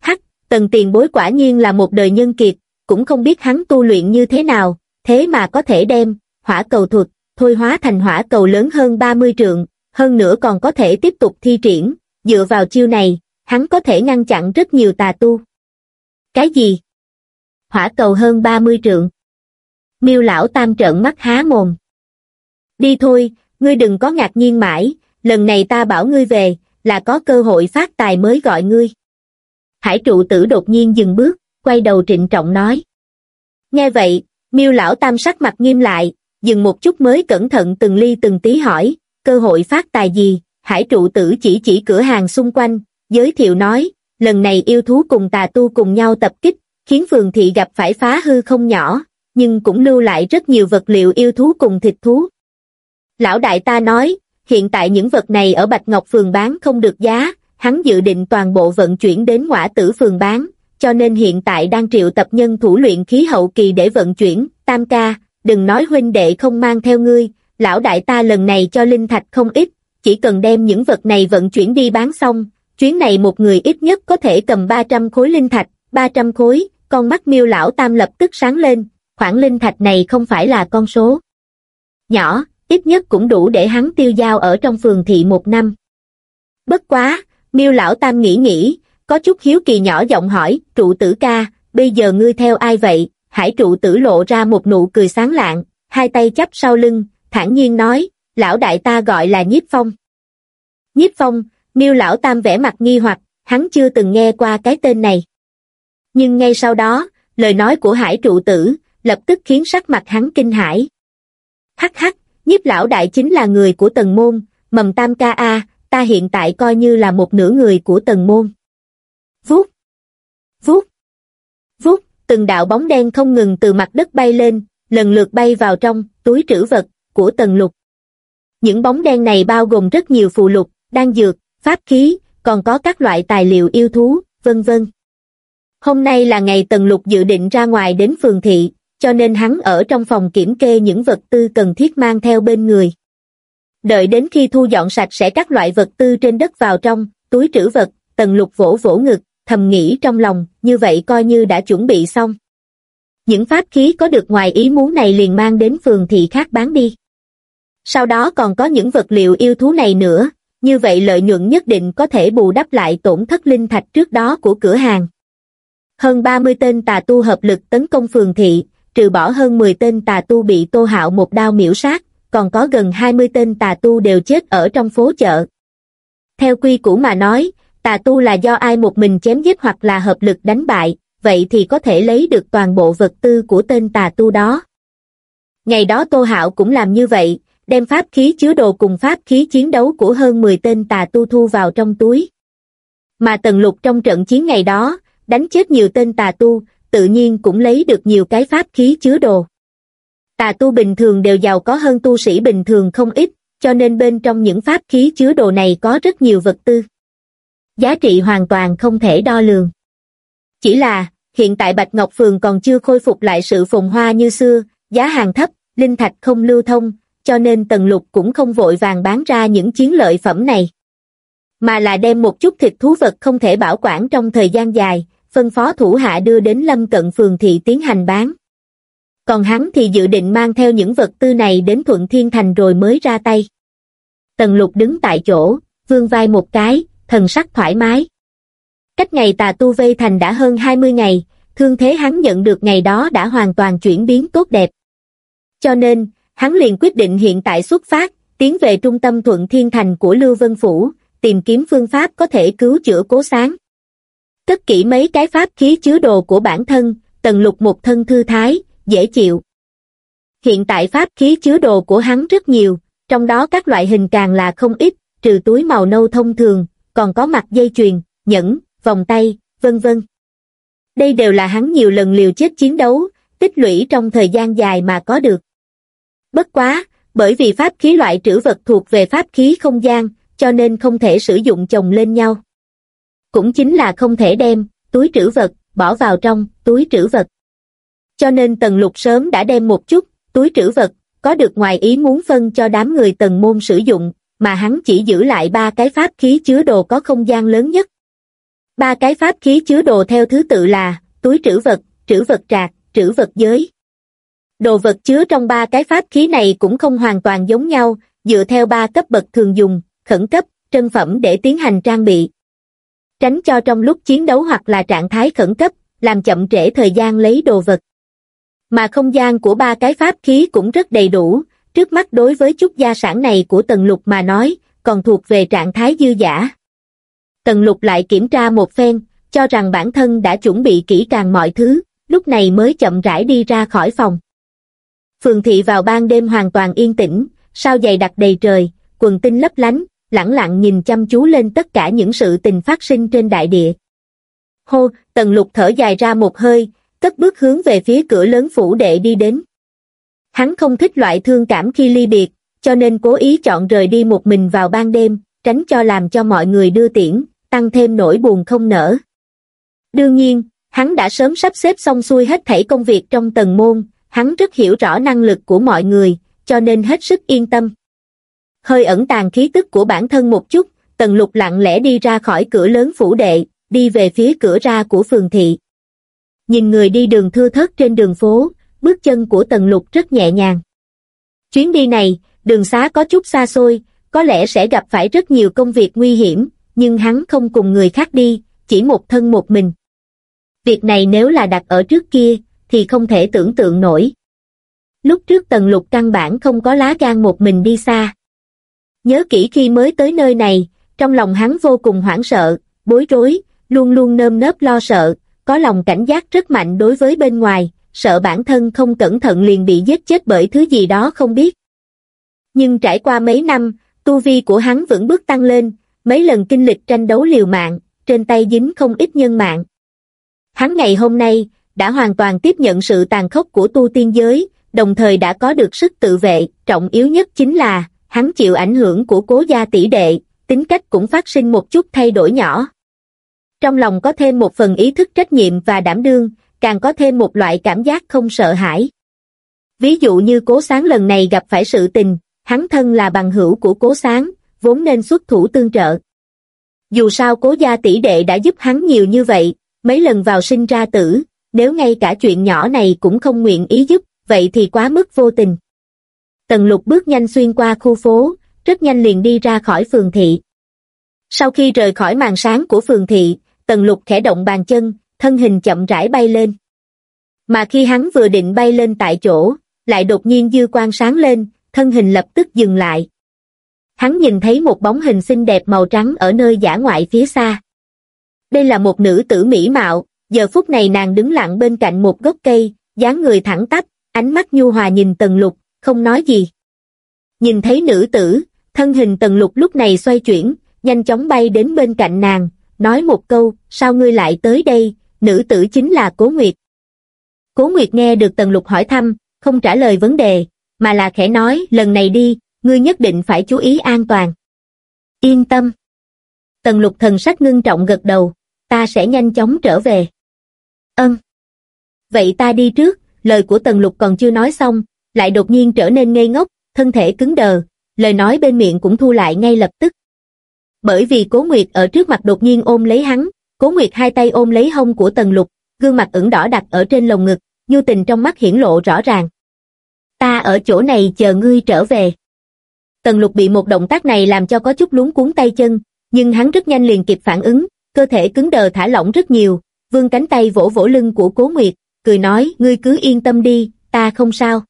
Hắc, tần tiền bối quả nhiên là một đời nhân kiệt, cũng không biết hắn tu luyện như thế nào, thế mà có thể đem, hỏa cầu thuật, thôi hóa thành hỏa cầu lớn hơn 30 trượng, hơn nữa còn có thể tiếp tục thi triển, dựa vào chiêu này, hắn có thể ngăn chặn rất nhiều tà tu. Cái gì? Hỏa cầu hơn 30 trượng. Miêu lão tam trợn mắt há mồm. Đi thôi, ngươi đừng có ngạc nhiên mãi, lần này ta bảo ngươi về, là có cơ hội phát tài mới gọi ngươi. Hải trụ tử đột nhiên dừng bước, quay đầu trịnh trọng nói. Nghe vậy, miêu lão tam sắc mặt nghiêm lại, dừng một chút mới cẩn thận từng ly từng tí hỏi, cơ hội phát tài gì, hải trụ tử chỉ chỉ cửa hàng xung quanh, giới thiệu nói, lần này yêu thú cùng tà tu cùng nhau tập kích, khiến phường thị gặp phải phá hư không nhỏ, nhưng cũng lưu lại rất nhiều vật liệu yêu thú cùng thịt thú. Lão đại ta nói, hiện tại những vật này ở Bạch Ngọc phường bán không được giá, hắn dự định toàn bộ vận chuyển đến ngõa tử phường bán, cho nên hiện tại đang triệu tập nhân thủ luyện khí hậu kỳ để vận chuyển, tam ca, đừng nói huynh đệ không mang theo ngươi, lão đại ta lần này cho linh thạch không ít, chỉ cần đem những vật này vận chuyển đi bán xong, chuyến này một người ít nhất có thể cầm 300 khối linh thạch, 300 khối, con mắt miêu lão tam lập tức sáng lên, khoản linh thạch này không phải là con số. Nhỏ, ít nhất cũng đủ để hắn tiêu giao ở trong phường thị một năm. Bất quá, miêu lão tam nghĩ nghĩ, có chút hiếu kỳ nhỏ giọng hỏi, trụ tử ca, bây giờ ngươi theo ai vậy? Hải trụ tử lộ ra một nụ cười sáng lạng, hai tay chắp sau lưng, thản nhiên nói, lão đại ta gọi là nhiếp phong. Nhiếp phong, miêu lão tam vẽ mặt nghi hoặc, hắn chưa từng nghe qua cái tên này. Nhưng ngay sau đó, lời nói của hải trụ tử, lập tức khiến sắc mặt hắn kinh hãi. Hắc hắc, nhiếp lão đại chính là người của tần môn, mầm tam ca a, ta hiện tại coi như là một nửa người của tần môn. Vút, vút, vút, từng đạo bóng đen không ngừng từ mặt đất bay lên, lần lượt bay vào trong túi trữ vật của tần lục. Những bóng đen này bao gồm rất nhiều phù lục, đan dược, pháp khí, còn có các loại tài liệu yêu thú, vân vân. Hôm nay là ngày tần lục dự định ra ngoài đến phường thị, cho nên hắn ở trong phòng kiểm kê những vật tư cần thiết mang theo bên người. Đợi đến khi thu dọn sạch sẽ các loại vật tư trên đất vào trong, túi trữ vật, tần lục vỗ vỗ ngực, thầm nghĩ trong lòng, như vậy coi như đã chuẩn bị xong. Những pháp khí có được ngoài ý muốn này liền mang đến phường thị khác bán đi. Sau đó còn có những vật liệu yêu thú này nữa, như vậy lợi nhuận nhất định có thể bù đắp lại tổn thất linh thạch trước đó của cửa hàng. Hơn 30 tên tà tu hợp lực tấn công phường thị, trừ bỏ hơn 10 tên tà tu bị Tô Hạo một đao miễu sát, còn có gần 20 tên tà tu đều chết ở trong phố chợ. Theo quy củ mà nói, tà tu là do ai một mình chém giết hoặc là hợp lực đánh bại, vậy thì có thể lấy được toàn bộ vật tư của tên tà tu đó. Ngày đó Tô Hạo cũng làm như vậy, đem pháp khí chứa đồ cùng pháp khí chiến đấu của hơn 10 tên tà tu thu vào trong túi. Mà Tần Lục trong trận chiến ngày đó, đánh chết nhiều tên tà tu, tự nhiên cũng lấy được nhiều cái pháp khí chứa đồ. Tà tu bình thường đều giàu có hơn tu sĩ bình thường không ít, cho nên bên trong những pháp khí chứa đồ này có rất nhiều vật tư. Giá trị hoàn toàn không thể đo lường. Chỉ là, hiện tại Bạch Ngọc Phường còn chưa khôi phục lại sự phồn hoa như xưa, giá hàng thấp, linh thạch không lưu thông, cho nên Tần Lục cũng không vội vàng bán ra những chiến lợi phẩm này. Mà là đem một chút thịt thú vật không thể bảo quản trong thời gian dài, phân phó thủ hạ đưa đến Lâm Cận Phường Thị tiến hành bán. Còn hắn thì dự định mang theo những vật tư này đến Thuận Thiên Thành rồi mới ra tay. Tần Lục đứng tại chỗ, vương vai một cái, thần sắc thoải mái. Cách ngày tà tu vây thành đã hơn 20 ngày, thương thế hắn nhận được ngày đó đã hoàn toàn chuyển biến tốt đẹp. Cho nên, hắn liền quyết định hiện tại xuất phát, tiến về trung tâm Thuận Thiên Thành của Lưu Vân Phủ, tìm kiếm phương pháp có thể cứu chữa cố sáng. Cất kỹ mấy cái pháp khí chứa đồ của bản thân, tần lục một thân thư thái, dễ chịu. Hiện tại pháp khí chứa đồ của hắn rất nhiều, trong đó các loại hình càng là không ít, trừ túi màu nâu thông thường, còn có mặt dây chuyền, nhẫn, vòng tay, vân vân. Đây đều là hắn nhiều lần liều chết chiến đấu, tích lũy trong thời gian dài mà có được. Bất quá, bởi vì pháp khí loại trữ vật thuộc về pháp khí không gian, cho nên không thể sử dụng chồng lên nhau. Cũng chính là không thể đem, túi trữ vật, bỏ vào trong, túi trữ vật. Cho nên tần lục sớm đã đem một chút, túi trữ vật, có được ngoài ý muốn phân cho đám người tần môn sử dụng, mà hắn chỉ giữ lại ba cái pháp khí chứa đồ có không gian lớn nhất. Ba cái pháp khí chứa đồ theo thứ tự là, túi trữ vật, trữ vật trạc, trữ vật giới. Đồ vật chứa trong ba cái pháp khí này cũng không hoàn toàn giống nhau, dựa theo ba cấp bậc thường dùng, khẩn cấp, trân phẩm để tiến hành trang bị. Tránh cho trong lúc chiến đấu hoặc là trạng thái khẩn cấp, làm chậm trễ thời gian lấy đồ vật. Mà không gian của ba cái pháp khí cũng rất đầy đủ, trước mắt đối với chút gia sản này của Tần Lục mà nói, còn thuộc về trạng thái dư giả. Tần Lục lại kiểm tra một phen, cho rằng bản thân đã chuẩn bị kỹ càng mọi thứ, lúc này mới chậm rãi đi ra khỏi phòng. Phường thị vào ban đêm hoàn toàn yên tĩnh, sao dày đặc đầy trời, quần tinh lấp lánh, lẳng lặng nhìn chăm chú lên tất cả những sự tình phát sinh trên đại địa. Hô, tần lục thở dài ra một hơi, cất bước hướng về phía cửa lớn phủ đệ đi đến. Hắn không thích loại thương cảm khi ly biệt, cho nên cố ý chọn rời đi một mình vào ban đêm, tránh cho làm cho mọi người đưa tiễn, tăng thêm nỗi buồn không nở. Đương nhiên, hắn đã sớm sắp xếp xong xuôi hết thảy công việc trong tầng môn, hắn rất hiểu rõ năng lực của mọi người, cho nên hết sức yên tâm. Hơi ẩn tàng khí tức của bản thân một chút, tần lục lặng lẽ đi ra khỏi cửa lớn phủ đệ, đi về phía cửa ra của phường thị. Nhìn người đi đường thưa thớt trên đường phố, bước chân của tần lục rất nhẹ nhàng. Chuyến đi này, đường xá có chút xa xôi, có lẽ sẽ gặp phải rất nhiều công việc nguy hiểm, nhưng hắn không cùng người khác đi, chỉ một thân một mình. Việc này nếu là đặt ở trước kia, thì không thể tưởng tượng nổi. Lúc trước tần lục căn bản không có lá gan một mình đi xa. Nhớ kỹ khi mới tới nơi này, trong lòng hắn vô cùng hoảng sợ, bối rối, luôn luôn nơm nớp lo sợ, có lòng cảnh giác rất mạnh đối với bên ngoài, sợ bản thân không cẩn thận liền bị giết chết bởi thứ gì đó không biết. Nhưng trải qua mấy năm, tu vi của hắn vững bước tăng lên, mấy lần kinh lịch tranh đấu liều mạng, trên tay dính không ít nhân mạng. Hắn ngày hôm nay, đã hoàn toàn tiếp nhận sự tàn khốc của tu tiên giới, đồng thời đã có được sức tự vệ, trọng yếu nhất chính là, hắn chịu ảnh hưởng của cố gia tỷ đệ, tính cách cũng phát sinh một chút thay đổi nhỏ. Trong lòng có thêm một phần ý thức trách nhiệm và đảm đương, càng có thêm một loại cảm giác không sợ hãi. Ví dụ như cố sáng lần này gặp phải sự tình, hắn thân là bằng hữu của cố sáng, vốn nên xuất thủ tương trợ. Dù sao cố gia tỷ đệ đã giúp hắn nhiều như vậy, mấy lần vào sinh ra tử, nếu ngay cả chuyện nhỏ này cũng không nguyện ý giúp, vậy thì quá mức vô tình. Tần lục bước nhanh xuyên qua khu phố, rất nhanh liền đi ra khỏi phường thị. Sau khi rời khỏi màn sáng của phường thị, tần lục khẽ động bàn chân, thân hình chậm rãi bay lên. Mà khi hắn vừa định bay lên tại chỗ, lại đột nhiên dư quang sáng lên, thân hình lập tức dừng lại. Hắn nhìn thấy một bóng hình xinh đẹp màu trắng ở nơi giả ngoại phía xa. Đây là một nữ tử mỹ mạo, giờ phút này nàng đứng lặng bên cạnh một gốc cây, dáng người thẳng tắp, ánh mắt nhu hòa nhìn tần lục, không nói gì. Nhìn thấy nữ tử, thân hình tần lục lúc này xoay chuyển, nhanh chóng bay đến bên cạnh nàng, nói một câu, sao ngươi lại tới đây, nữ tử chính là Cố Nguyệt. Cố Nguyệt nghe được tần lục hỏi thăm, không trả lời vấn đề, mà là khẽ nói, lần này đi, ngươi nhất định phải chú ý an toàn. Yên tâm. Tần lục thần sắc ngưng trọng gật đầu, ta sẽ nhanh chóng trở về. Ân. Vậy ta đi trước, lời của tần lục còn chưa nói xong, lại đột nhiên trở nên ngây ngốc, thân thể cứng đờ, lời nói bên miệng cũng thu lại ngay lập tức. Bởi vì Cố Nguyệt ở trước mặt đột nhiên ôm lấy hắn, Cố Nguyệt hai tay ôm lấy hông của tần lục, gương mặt ửng đỏ đặt ở trên lồng ngực, nhu tình trong mắt hiển lộ rõ ràng. Ta ở chỗ này chờ ngươi trở về. Tần lục bị một động tác này làm cho có chút luống cuốn tay chân, nhưng hắn rất nhanh liền kịp phản ứng, cơ thể cứng đờ thả lỏng rất nhiều, vương cánh tay vỗ vỗ lưng của Cố Nguyệt, cười nói, ngươi cứ yên tâm đi, ta không sao.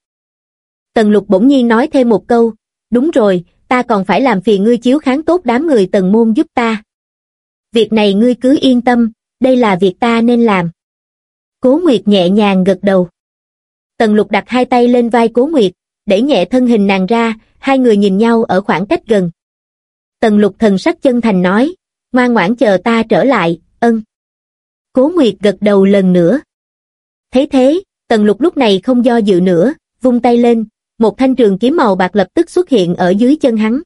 Tần lục bỗng nhiên nói thêm một câu, đúng rồi, ta còn phải làm phiền ngươi chiếu kháng tốt đám người tần môn giúp ta. Việc này ngươi cứ yên tâm, đây là việc ta nên làm. Cố Nguyệt nhẹ nhàng gật đầu. Tần lục đặt hai tay lên vai Cố Nguyệt, đẩy nhẹ thân hình nàng ra, hai người nhìn nhau ở khoảng cách gần. Tần lục thần sắc chân thành nói, ngoan ngoãn chờ ta trở lại, ân. Cố Nguyệt gật đầu lần nữa. Thấy thế, tần lục lúc này không do dự nữa, vung tay lên, một thanh trường kiếm màu bạc lập tức xuất hiện ở dưới chân hắn.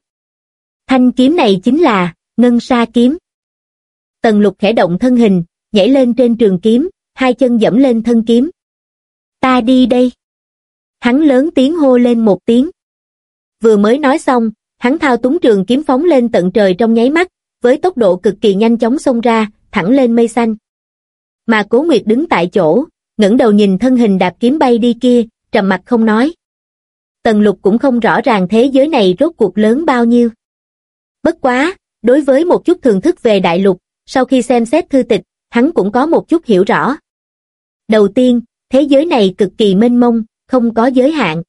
Thanh kiếm này chính là, ngân sa kiếm. Tần lục khẽ động thân hình, nhảy lên trên trường kiếm, hai chân dẫm lên thân kiếm. Ta đi đây. Hắn lớn tiếng hô lên một tiếng. Vừa mới nói xong, hắn thao túng trường kiếm phóng lên tận trời trong nháy mắt, với tốc độ cực kỳ nhanh chóng xông ra, thẳng lên mây xanh. Mà Cố Nguyệt đứng tại chỗ, ngẩng đầu nhìn thân hình đạp kiếm bay đi kia, trầm mặt không nói. Tần lục cũng không rõ ràng thế giới này rốt cuộc lớn bao nhiêu. Bất quá, đối với một chút thường thức về đại lục, sau khi xem xét thư tịch, hắn cũng có một chút hiểu rõ. Đầu tiên, thế giới này cực kỳ mênh mông, không có giới hạn.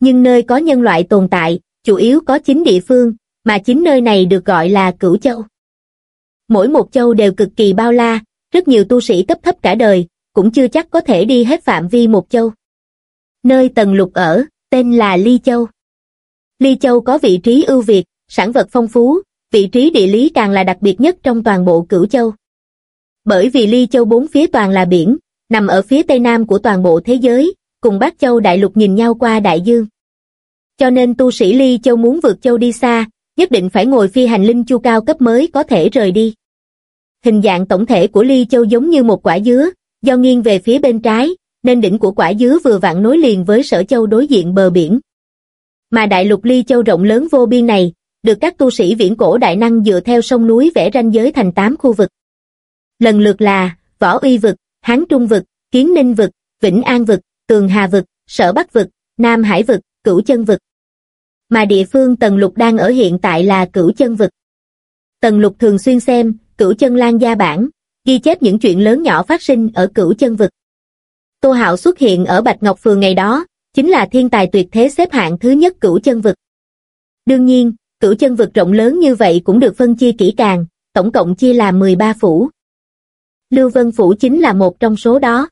Nhưng nơi có nhân loại tồn tại, chủ yếu có chính địa phương, mà chính nơi này được gọi là cửu châu. Mỗi một châu đều cực kỳ bao la, rất nhiều tu sĩ cấp thấp cả đời, cũng chưa chắc có thể đi hết phạm vi một châu. Nơi Tần Lục ở, tên là Ly Châu. Ly Châu có vị trí ưu việt, sản vật phong phú, vị trí địa lý càng là đặc biệt nhất trong toàn bộ cửu châu. Bởi vì Ly Châu bốn phía toàn là biển, nằm ở phía tây nam của toàn bộ thế giới, cùng Bát Châu đại lục nhìn nhau qua đại dương. Cho nên tu sĩ Ly Châu muốn vượt châu đi xa, nhất định phải ngồi phi hành linh chu cao cấp mới có thể rời đi. Hình dạng tổng thể của Ly Châu giống như một quả dứa, do nghiêng về phía bên trái, nên đỉnh của quả dứa vừa vặn nối liền với sở châu đối diện bờ biển. Mà đại lục Ly Châu rộng lớn vô biên này, được các tu sĩ viễn cổ đại năng dựa theo sông núi vẽ ranh giới thành 8 khu vực. Lần lượt là Võ Uy vực, Hán Trung vực, Kiến Ninh vực, Vĩnh An vực, Tường Hà vực, Sở Bắc vực, Nam Hải vực, Cửu Chân vực. Mà địa phương Tần Lục đang ở hiện tại là Cửu Chân vực. Tần Lục thường xuyên xem Cửu Chân Lan gia bản, ghi chép những chuyện lớn nhỏ phát sinh ở Cửu Chân vực. Tô Hạo xuất hiện ở Bạch Ngọc Phường ngày đó, chính là thiên tài tuyệt thế xếp hạng thứ nhất Cửu Chân vực. Đương nhiên, Cửu Chân vực rộng lớn như vậy cũng được phân chia kỹ càng, tổng cộng chia làm 13 phủ. Lưu Vân Phủ chính là một trong số đó.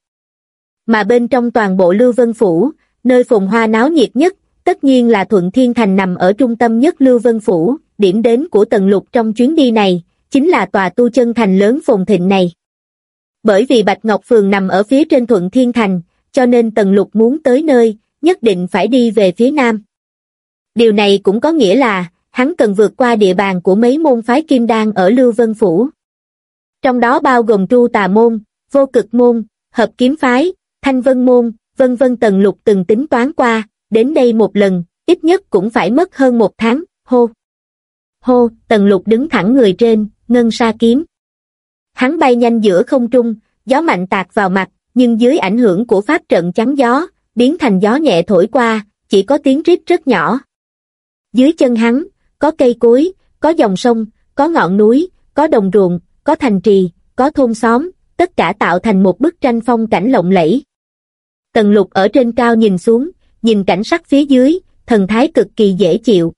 Mà bên trong toàn bộ Lưu Vân Phủ, nơi phồn hoa náo nhiệt nhất, tất nhiên là Thuận Thiên Thành nằm ở trung tâm nhất Lưu Vân Phủ, điểm đến của Tần Lục trong chuyến đi này, chính là tòa tu chân thành lớn phồn thịnh này. Bởi vì Bạch Ngọc Phường nằm ở phía trên Thuận Thiên Thành, cho nên Tần Lục muốn tới nơi, nhất định phải đi về phía Nam. Điều này cũng có nghĩa là, hắn cần vượt qua địa bàn của mấy môn phái kim đan ở Lưu Vân Phủ. Trong đó bao gồm Tru Tà Môn, Vô Cực Môn, Hợp Kiếm Phái, Thanh Vân Môn, vân vân Tần Lục từng tính toán qua, đến đây một lần, ít nhất cũng phải mất hơn một tháng, hô. Hô, Tần Lục đứng thẳng người trên, ngân sa kiếm. Hắn bay nhanh giữa không trung, gió mạnh tạt vào mặt, nhưng dưới ảnh hưởng của pháp trận chắn gió, biến thành gió nhẹ thổi qua, chỉ có tiếng rít rất nhỏ. Dưới chân hắn, có cây cối, có dòng sông, có ngọn núi, có đồng ruộng, có thành trì, có thôn xóm, tất cả tạo thành một bức tranh phong cảnh lộng lẫy. Tần lục ở trên cao nhìn xuống, nhìn cảnh sắc phía dưới, thần thái cực kỳ dễ chịu.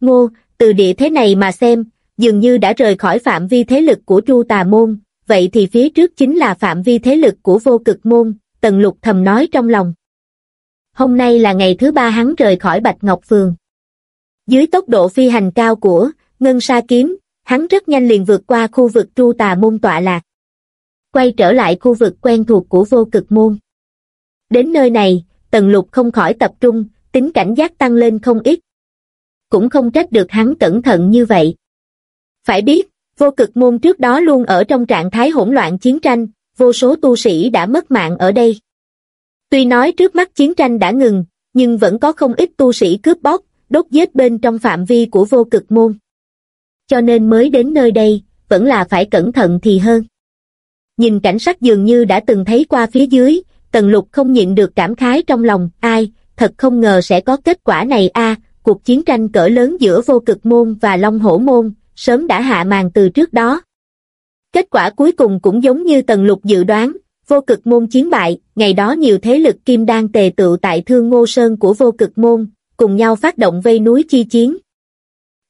Ngô, từ địa thế này mà xem, dường như đã rời khỏi phạm vi thế lực của Chu Tà Môn, vậy thì phía trước chính là phạm vi thế lực của vô cực môn, Tần Lục thầm nói trong lòng. Hôm nay là ngày thứ ba hắn rời khỏi Bạch Ngọc Phường. Dưới tốc độ phi hành cao của Ngân Sa Kiếm, hắn rất nhanh liền vượt qua khu vực Chu Tà Môn tọa lạc. Quay trở lại khu vực quen thuộc của vô cực môn. Đến nơi này, Tần Lục không khỏi tập trung, tính cảnh giác tăng lên không ít. Cũng không trách được hắn cẩn thận như vậy. Phải biết, vô cực môn trước đó luôn ở trong trạng thái hỗn loạn chiến tranh, vô số tu sĩ đã mất mạng ở đây. Tuy nói trước mắt chiến tranh đã ngừng, nhưng vẫn có không ít tu sĩ cướp bóc, đốt giết bên trong phạm vi của vô cực môn. Cho nên mới đến nơi đây, vẫn là phải cẩn thận thì hơn. Nhìn cảnh sắc dường như đã từng thấy qua phía dưới, Tần Lục không nhịn được cảm khái trong lòng, ai, thật không ngờ sẽ có kết quả này a cuộc chiến tranh cỡ lớn giữa vô cực môn và long hổ môn, sớm đã hạ màn từ trước đó. Kết quả cuối cùng cũng giống như Tần Lục dự đoán, vô cực môn chiến bại, ngày đó nhiều thế lực kim đan tề tự tại thương ngô sơn của vô cực môn, cùng nhau phát động vây núi chi chiến.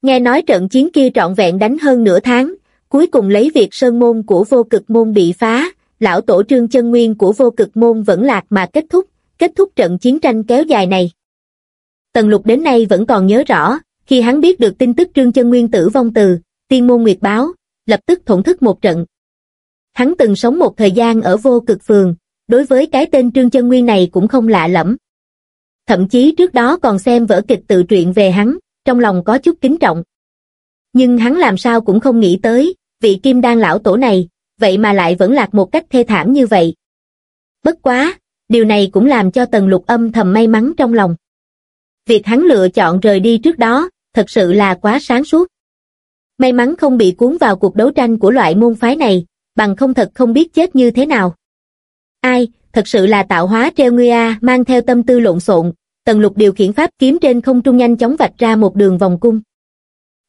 Nghe nói trận chiến kia trọn vẹn đánh hơn nửa tháng, cuối cùng lấy việc sơn môn của vô cực môn bị phá, lão tổ trương chân nguyên của vô cực môn vẫn lạc mà kết thúc, kết thúc trận chiến tranh kéo dài này. Tần lục đến nay vẫn còn nhớ rõ, khi hắn biết được tin tức trương chân nguyên tử vong từ, tiên môn nguyệt báo, lập tức thổn thức một trận. Hắn từng sống một thời gian ở vô cực phường, đối với cái tên trương chân nguyên này cũng không lạ lẫm. Thậm chí trước đó còn xem vở kịch tự truyện về hắn, trong lòng có chút kính trọng. Nhưng hắn làm sao cũng không nghĩ tới, vị kim đan lão tổ này, vậy mà lại vẫn lạc một cách thê thảm như vậy. Bất quá, điều này cũng làm cho tần lục âm thầm may mắn trong lòng. Việc hắn lựa chọn rời đi trước đó, thật sự là quá sáng suốt. May mắn không bị cuốn vào cuộc đấu tranh của loại môn phái này, bằng không thật không biết chết như thế nào. Ai, thật sự là tạo hóa treo ngươi a mang theo tâm tư lộn xộn, tần lục điều khiển pháp kiếm trên không trung nhanh chóng vạch ra một đường vòng cung.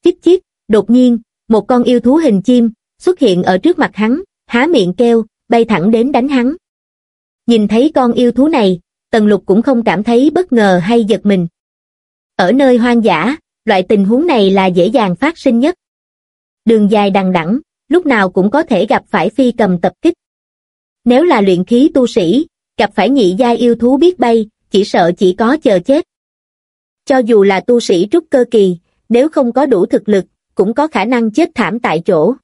Chít chít, đột nhiên, một con yêu thú hình chim, xuất hiện ở trước mặt hắn, há miệng kêu, bay thẳng đến đánh hắn. Nhìn thấy con yêu thú này, tần lục cũng không cảm thấy bất ngờ hay giật mình. Ở nơi hoang dã, loại tình huống này là dễ dàng phát sinh nhất. Đường dài đằng đẵng, lúc nào cũng có thể gặp phải phi cầm tập kích. Nếu là luyện khí tu sĩ, gặp phải nhị gia yêu thú biết bay, chỉ sợ chỉ có chờ chết. Cho dù là tu sĩ trúc cơ kỳ, nếu không có đủ thực lực, cũng có khả năng chết thảm tại chỗ.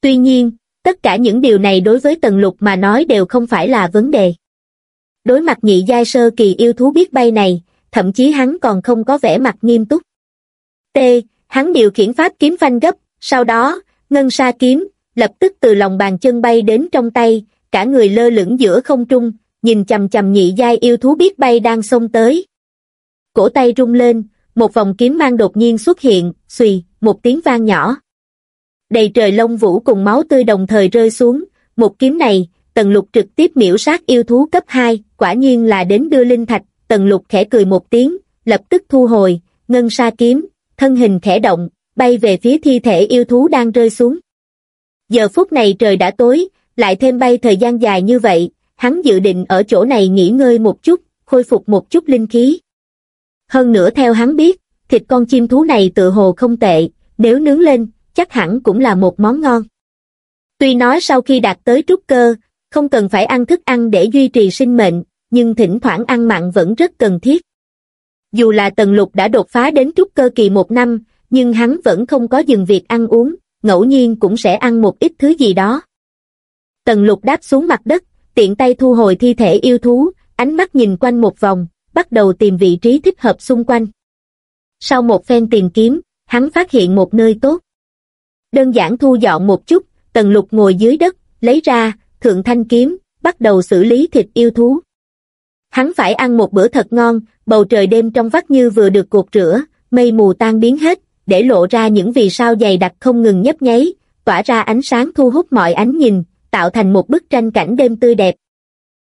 Tuy nhiên, tất cả những điều này đối với Tần Lục mà nói đều không phải là vấn đề. Đối mặt nhị giai sơ kỳ yêu thú biết bay này, thậm chí hắn còn không có vẻ mặt nghiêm túc tê, hắn điều khiển pháp kiếm phanh gấp, sau đó, ngân sa kiếm, lập tức từ lòng bàn chân bay đến trong tay, cả người lơ lửng giữa không trung, nhìn chầm chầm nhị giai yêu thú biết bay đang xông tới. Cổ tay rung lên, một vòng kiếm mang đột nhiên xuất hiện, xùy, một tiếng vang nhỏ. Đầy trời lông vũ cùng máu tươi đồng thời rơi xuống, một kiếm này, tần lục trực tiếp miễu sát yêu thú cấp 2, quả nhiên là đến đưa linh thạch, tần lục khẽ cười một tiếng, lập tức thu hồi, ngân sa kiếm, thân hình khẽ động, bay về phía thi thể yêu thú đang rơi xuống. Giờ phút này trời đã tối, lại thêm bay thời gian dài như vậy, hắn dự định ở chỗ này nghỉ ngơi một chút, khôi phục một chút linh khí. Hơn nữa theo hắn biết, thịt con chim thú này tự hồ không tệ, nếu nướng lên, chắc hẳn cũng là một món ngon. Tuy nói sau khi đạt tới trúc cơ, không cần phải ăn thức ăn để duy trì sinh mệnh, nhưng thỉnh thoảng ăn mặn vẫn rất cần thiết. Dù là Tần Lục đã đột phá đến trúc cơ kỳ một năm, nhưng hắn vẫn không có dừng việc ăn uống, ngẫu nhiên cũng sẽ ăn một ít thứ gì đó. Tần Lục đáp xuống mặt đất, tiện tay thu hồi thi thể yêu thú, ánh mắt nhìn quanh một vòng, bắt đầu tìm vị trí thích hợp xung quanh. Sau một phen tìm kiếm, hắn phát hiện một nơi tốt. Đơn giản thu dọn một chút, Tần Lục ngồi dưới đất, lấy ra, thượng thanh kiếm, bắt đầu xử lý thịt yêu thú. Hắn phải ăn một bữa thật ngon, bầu trời đêm trong vắt như vừa được cột rửa, mây mù tan biến hết, để lộ ra những vì sao dày đặc không ngừng nhấp nháy, tỏa ra ánh sáng thu hút mọi ánh nhìn, tạo thành một bức tranh cảnh đêm tươi đẹp.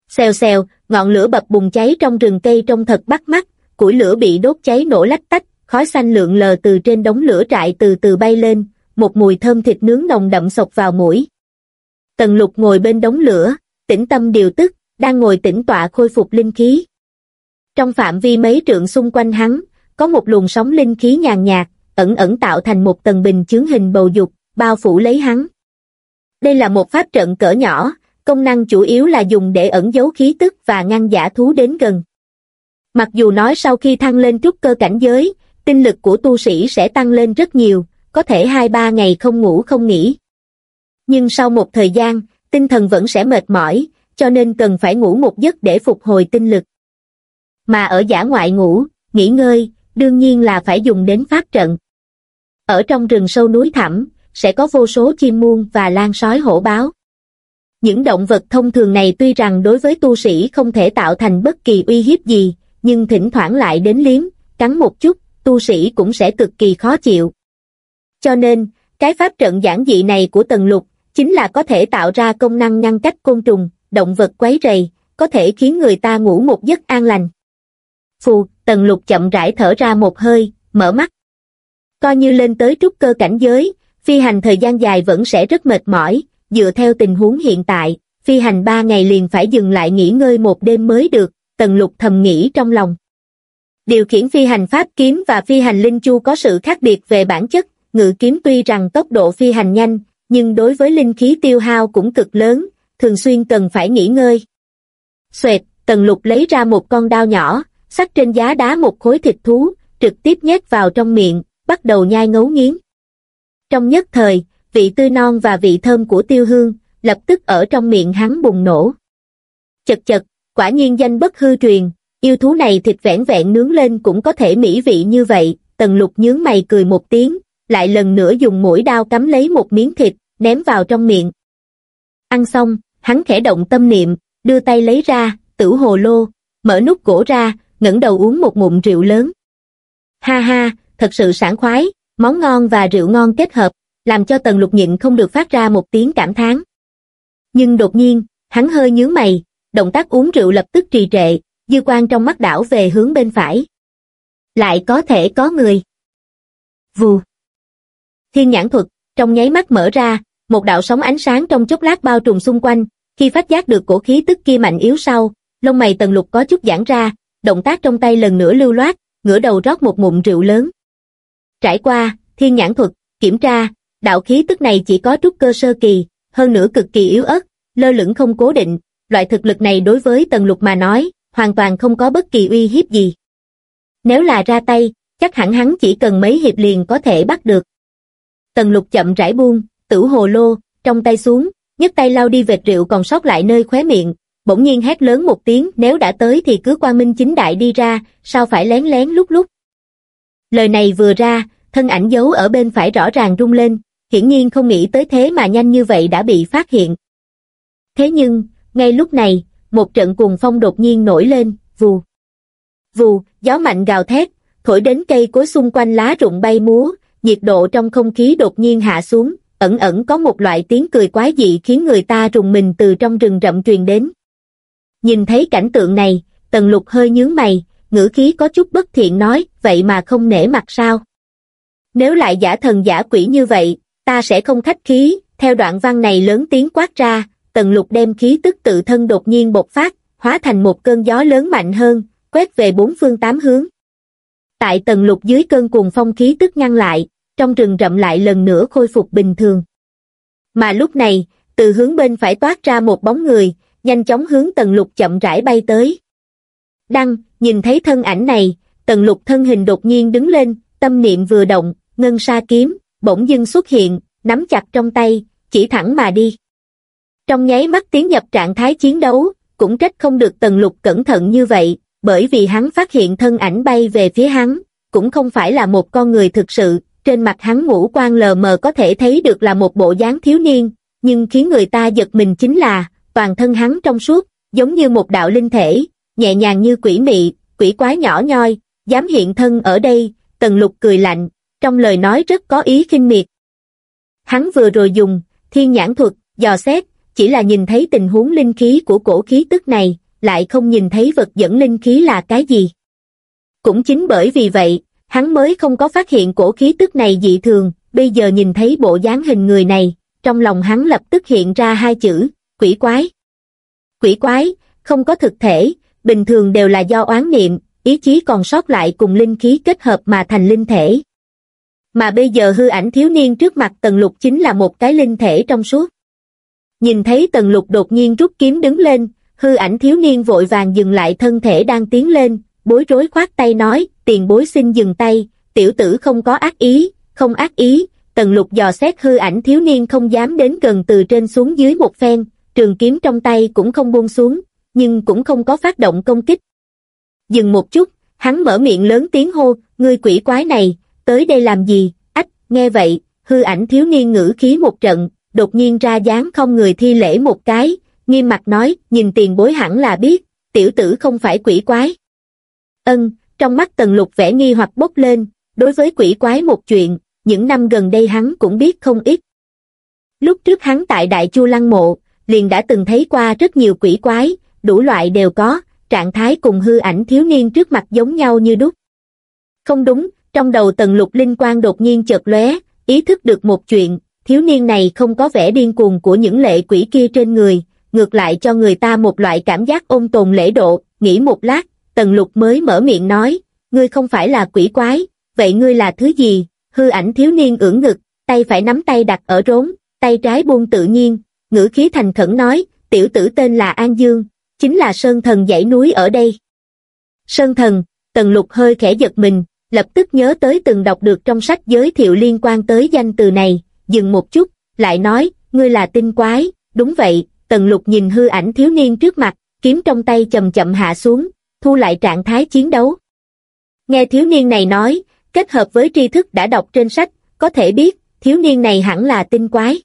Xèo xèo, ngọn lửa bập bùng cháy trong rừng cây trông thật bắt mắt, củi lửa bị đốt cháy nổ lách tách, khói xanh lượn lờ từ trên đống lửa trại từ từ bay lên, một mùi thơm thịt nướng nồng đậm sộc vào mũi. Tần lục ngồi bên đống lửa, tĩnh tâm điều tức, đang ngồi tĩnh tọa khôi phục linh khí. Trong phạm vi mấy trượng xung quanh hắn, có một luồng sóng linh khí nhàn nhạt, ẩn ẩn tạo thành một tầng bình chướng hình bầu dục, bao phủ lấy hắn. Đây là một pháp trận cỡ nhỏ, công năng chủ yếu là dùng để ẩn giấu khí tức và ngăn giả thú đến gần. Mặc dù nói sau khi thăng lên trúc cơ cảnh giới, tinh lực của tu sĩ sẽ tăng lên rất nhiều, có thể 2-3 ngày không ngủ không nghỉ. Nhưng sau một thời gian, tinh thần vẫn sẽ mệt mỏi, cho nên cần phải ngủ một giấc để phục hồi tinh lực. Mà ở giả ngoại ngủ, nghỉ ngơi, đương nhiên là phải dùng đến pháp trận. Ở trong rừng sâu núi thẳm, sẽ có vô số chim muôn và lan sói hổ báo. Những động vật thông thường này tuy rằng đối với tu sĩ không thể tạo thành bất kỳ uy hiếp gì, nhưng thỉnh thoảng lại đến liếm, cắn một chút, tu sĩ cũng sẽ cực kỳ khó chịu. Cho nên, cái pháp trận giản dị này của tần lục, chính là có thể tạo ra công năng ngăn cách côn trùng, động vật quấy rầy, có thể khiến người ta ngủ một giấc an lành. Phù, tần lục chậm rãi thở ra một hơi, mở mắt. Coi như lên tới trúc cơ cảnh giới, phi hành thời gian dài vẫn sẽ rất mệt mỏi, dựa theo tình huống hiện tại, phi hành ba ngày liền phải dừng lại nghỉ ngơi một đêm mới được, tần lục thầm nghĩ trong lòng. Điều khiển phi hành pháp kiếm và phi hành linh chu có sự khác biệt về bản chất, ngự kiếm tuy rằng tốc độ phi hành nhanh, nhưng đối với linh khí tiêu hao cũng cực lớn, thường xuyên cần phải nghỉ ngơi. Xoẹt, tần lục lấy ra một con đao nhỏ, sắc trên giá đá một khối thịt thú, trực tiếp nhét vào trong miệng, bắt đầu nhai ngấu nghiến. Trong nhất thời, vị tươi non và vị thơm của tiêu hương, lập tức ở trong miệng hắn bùng nổ. Chật chật, quả nhiên danh bất hư truyền, yêu thú này thịt vẹn vẹn nướng lên cũng có thể mỹ vị như vậy, tần lục nhướng mày cười một tiếng, lại lần nữa dùng mũi đao cắm lấy một miếng thịt, ném vào trong miệng. Ăn xong, hắn khẽ động tâm niệm, đưa tay lấy ra, tử hồ lô, mở nút gỗ ra, ngẩng đầu uống một ngụm rượu lớn. Ha ha, thật sự sảng khoái, món ngon và rượu ngon kết hợp, làm cho tần lục nhịn không được phát ra một tiếng cảm thán. Nhưng đột nhiên, hắn hơi nhướng mày, động tác uống rượu lập tức trì trệ, dư quan trong mắt đảo về hướng bên phải. Lại có thể có người. Vù. Thiên nhãn thuật, trong nháy mắt mở ra, một đạo sóng ánh sáng trong chốc lát bao trùm xung quanh, khi phát giác được cổ khí tức kia mạnh yếu sau, lông mày tần lục có chút giãn ra, động tác trong tay lần nữa lưu loát, ngửa đầu rót một ngụm rượu lớn. Trải qua, thiên nhãn thuật, kiểm tra, đạo khí tức này chỉ có trúc cơ sơ kỳ, hơn nữa cực kỳ yếu ớt, lơ lửng không cố định, loại thực lực này đối với tần lục mà nói, hoàn toàn không có bất kỳ uy hiếp gì. Nếu là ra tay, chắc hẳn hắn chỉ cần mấy hiệp liền có thể bắt được. Tần lục chậm rãi buông, tử hồ lô, trong tay xuống, nhấc tay lau đi vệt rượu còn sót lại nơi khóe miệng, bỗng nhiên hét lớn một tiếng nếu đã tới thì cứ qua minh chính đại đi ra, sao phải lén lén lúc lúc. Lời này vừa ra, thân ảnh giấu ở bên phải rõ ràng rung lên, hiển nhiên không nghĩ tới thế mà nhanh như vậy đã bị phát hiện. Thế nhưng, ngay lúc này, một trận cuồng phong đột nhiên nổi lên, vù. Vù, gió mạnh gào thét, thổi đến cây cối xung quanh lá rụng bay múa, nhiệt độ trong không khí đột nhiên hạ xuống, ẩn ẩn có một loại tiếng cười quái dị khiến người ta rùng mình từ trong rừng rậm truyền đến. Nhìn thấy cảnh tượng này, tần lục hơi nhướng mày, ngữ khí có chút bất thiện nói, vậy mà không nể mặt sao? Nếu lại giả thần giả quỷ như vậy, ta sẽ không khách khí, theo đoạn văn này lớn tiếng quát ra, tần lục đem khí tức tự thân đột nhiên bộc phát, hóa thành một cơn gió lớn mạnh hơn, quét về bốn phương tám hướng. Tại tần lục dưới cơn cuồng phong khí tức ngăn lại, trong rừng rậm lại lần nữa khôi phục bình thường. Mà lúc này, từ hướng bên phải toát ra một bóng người, nhanh chóng hướng tần lục chậm rãi bay tới. Đăng, nhìn thấy thân ảnh này, tần lục thân hình đột nhiên đứng lên, tâm niệm vừa động, ngân sa kiếm, bỗng dưng xuất hiện, nắm chặt trong tay, chỉ thẳng mà đi. Trong nháy mắt tiến nhập trạng thái chiến đấu, cũng trách không được tần lục cẩn thận như vậy, bởi vì hắn phát hiện thân ảnh bay về phía hắn, cũng không phải là một con người thực sự, trên mặt hắn ngũ quan lờ mờ có thể thấy được là một bộ dáng thiếu niên, nhưng khiến người ta giật mình chính là, toàn thân hắn trong suốt, giống như một đạo linh thể, nhẹ nhàng như quỷ mị, quỷ quái nhỏ nhoi, dám hiện thân ở đây, tần lục cười lạnh, trong lời nói rất có ý khinh miệt. Hắn vừa rồi dùng, thiên nhãn thuật, dò xét, chỉ là nhìn thấy tình huống linh khí của cổ khí tức này, lại không nhìn thấy vật dẫn linh khí là cái gì. Cũng chính bởi vì vậy, hắn mới không có phát hiện cổ khí tức này dị thường, bây giờ nhìn thấy bộ dáng hình người này, trong lòng hắn lập tức hiện ra hai chữ, quỷ quái. Quỷ quái, không có thực thể, bình thường đều là do oán niệm, ý chí còn sót lại cùng linh khí kết hợp mà thành linh thể. Mà bây giờ hư ảnh thiếu niên trước mặt tần lục chính là một cái linh thể trong suốt. Nhìn thấy tần lục đột nhiên rút kiếm đứng lên, hư ảnh thiếu niên vội vàng dừng lại thân thể đang tiến lên, bối rối khoát tay nói, tiền bối xin dừng tay, tiểu tử không có ác ý, không ác ý, tần lục dò xét hư ảnh thiếu niên không dám đến gần từ trên xuống dưới một phen, trường kiếm trong tay cũng không buông xuống, nhưng cũng không có phát động công kích. Dừng một chút, hắn mở miệng lớn tiếng hô, ngươi quỷ quái này, tới đây làm gì, ách, nghe vậy, hư ảnh thiếu niên ngữ khí một trận, đột nhiên ra dáng không người thi lễ một cái, nghiêm mặt nói, nhìn tiền bối hẳn là biết, tiểu tử không phải quỷ quái. Ân, trong mắt tần lục vẻ nghi hoặc bốc lên, đối với quỷ quái một chuyện, những năm gần đây hắn cũng biết không ít. Lúc trước hắn tại Đại Chu Lăng Mộ, liền đã từng thấy qua rất nhiều quỷ quái, đủ loại đều có, trạng thái cùng hư ảnh thiếu niên trước mặt giống nhau như đúc. Không đúng, trong đầu tần lục linh quang đột nhiên chợt lóe, ý thức được một chuyện, thiếu niên này không có vẻ điên cuồng của những lệ quỷ kia trên người, ngược lại cho người ta một loại cảm giác ôn tồn lễ độ, nghĩ một lát, tần lục mới mở miệng nói, ngươi không phải là quỷ quái, vậy ngươi là thứ gì? Hư ảnh thiếu niên ưỡn ngực, tay phải nắm tay đặt ở rốn, tay trái buông tự nhiên, ngữ khí thành khẩn nói, tiểu tử tên là An Dương, chính là Sơn Thần dãy núi ở đây. Sơn Thần, Tần Lục hơi khẽ giật mình, lập tức nhớ tới từng đọc được trong sách giới thiệu liên quan tới danh từ này, dừng một chút, lại nói, ngươi là tinh quái, đúng vậy, Tần Lục nhìn hư ảnh thiếu niên trước mặt, kiếm trong tay chậm chậm hạ xuống, thu lại trạng thái chiến đấu. Nghe thiếu niên này nói, kết hợp với tri thức đã đọc trên sách, có thể biết, thiếu niên này hẳn là tinh quái.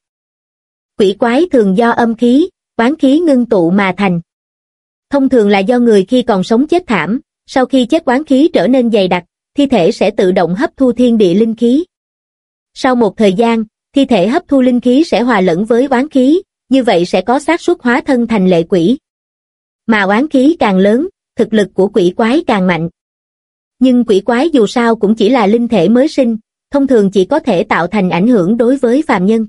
Quỷ quái thường do âm khí, quán khí ngưng tụ mà thành. Thông thường là do người khi còn sống chết thảm, sau khi chết quán khí trở nên dày đặc, thi thể sẽ tự động hấp thu thiên địa linh khí. Sau một thời gian, thi thể hấp thu linh khí sẽ hòa lẫn với oán khí, như vậy sẽ có xác suất hóa thân thành lệ quỷ. Mà oán khí càng lớn, thực lực của quỷ quái càng mạnh. Nhưng quỷ quái dù sao cũng chỉ là linh thể mới sinh, thông thường chỉ có thể tạo thành ảnh hưởng đối với phàm nhân.